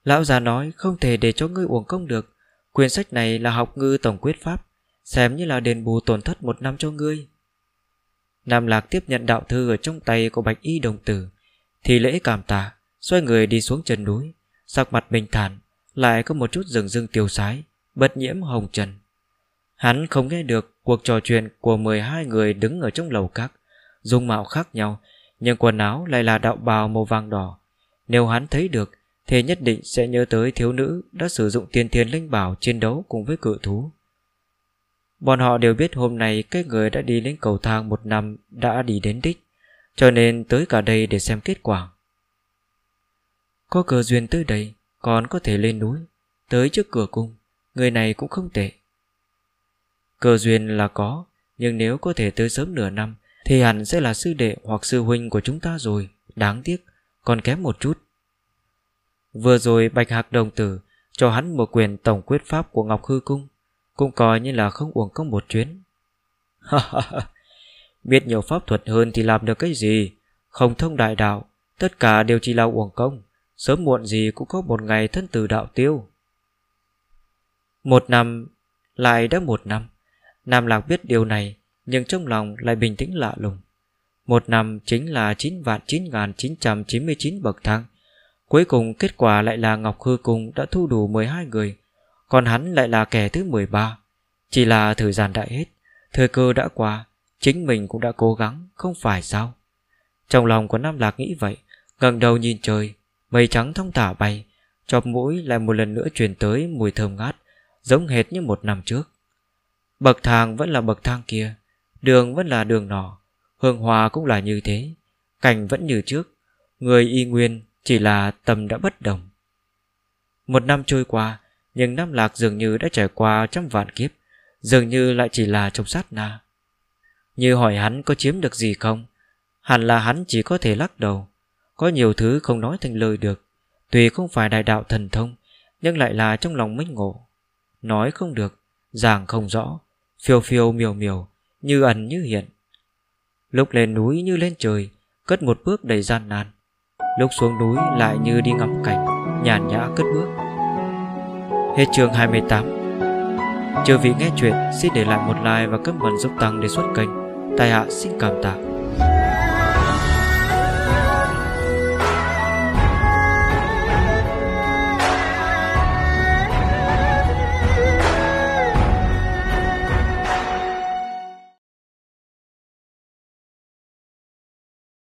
Speaker 1: Lão già nói, không thể để cho ngươi uổng công được. Quyển sách này là học ngư tổng quyết pháp, Xem như là đền bù tổn thất một năm cho ngươi. Nam Lạc tiếp nhận đạo thư Ở trong tay của Bạch Y đồng tử. Thì lễ cảm tạ, Xoay người đi xuống chân núi. Sắc mặt bình thản, Lại có một chút rừng rưng tiêu sái, Bất nhiễm hồng trần. Hắn không nghe được cuộc trò chuyện Của 12 người đứng ở trong lầu các, Dung mạo khác nhau nhưng quần áo lại là đạo bào màu vàng đỏ. Nếu hắn thấy được, Thì nhất định sẽ nhớ tới thiếu nữ Đã sử dụng tiên thiên linh bảo chiến đấu cùng với cự thú. Bọn họ đều biết hôm nay Cái người đã đi lên cầu thang một năm Đã đi đến đích, Cho nên tới cả đây để xem kết quả. Có cơ duyên tới đây, Còn có thể lên núi, Tới trước cửa cung, Người này cũng không tệ. Cơ duyên là có, Nhưng nếu có thể tới sớm nửa năm thì hẳn sẽ là sư đệ hoặc sư huynh của chúng ta rồi. Đáng tiếc, Còn kém một chút. Vừa rồi Bạch Hạc Đồng Tử Cho hắn một quyền tổng quyết pháp của Ngọc Hư Cung, Cũng coi như là không uổng công một chuyến. Biết nhiều pháp thuật hơn thì làm được cái gì? Không thông đại đạo, Tất cả đều chỉ là uổng công. Sớm muộn gì cũng có một ngày thân tử đạo tiêu. Một năm, Lại đã một năm. Nam Lạc biết điều này nhưng trong lòng lại bình tĩnh lạ lùng. Một năm chính là 9 vạn 9.999 bậc thang. Cuối cùng kết quả lại là Ngọc Hư Cung đã thu đủ 12 người, còn hắn lại là kẻ thứ 13. Chỉ là thời gian đã hết, thời cơ đã qua, chính mình cũng đã cố gắng, không phải sao? Trong lòng của Nam Lạc nghĩ vậy, ngẩng đầu nhìn trời, mây trắng thông thả bay, chọc mũi lại một lần nữa truyền tới mùi thơm ngát, giống hệt như một năm trước. Bậc thang vẫn là bậc thang kia, Đường vẫn là đường nọ Hương hòa cũng là như thế, Cảnh vẫn như trước, Người y nguyên chỉ là tâm đã bất đồng. Một năm trôi qua, Nhưng Nam Lạc dường như đã trải qua trăm vạn kiếp, Dường như lại chỉ là trong sát na. Như hỏi hắn có chiếm được gì không, Hẳn là hắn chỉ có thể lắc đầu, Có nhiều thứ không nói thành lời được, Tuy không phải đại đạo thần thông, Nhưng lại là trong lòng minh ngộ. Nói không được, Giảng không rõ, Phiêu phiêu miều miều như ẩn như hiện. Lúc lên núi như lên trời, Cất một bước đầy gian nan. Lúc xuống núi lại như đi ngắm cảnh, Nhàn nhã cất bước. Hết chương 28 Chờ vị nghe chuyện, xin để lại một like và comment giúp tăng để xuất kênh. Tài hạ xin cảm tạ.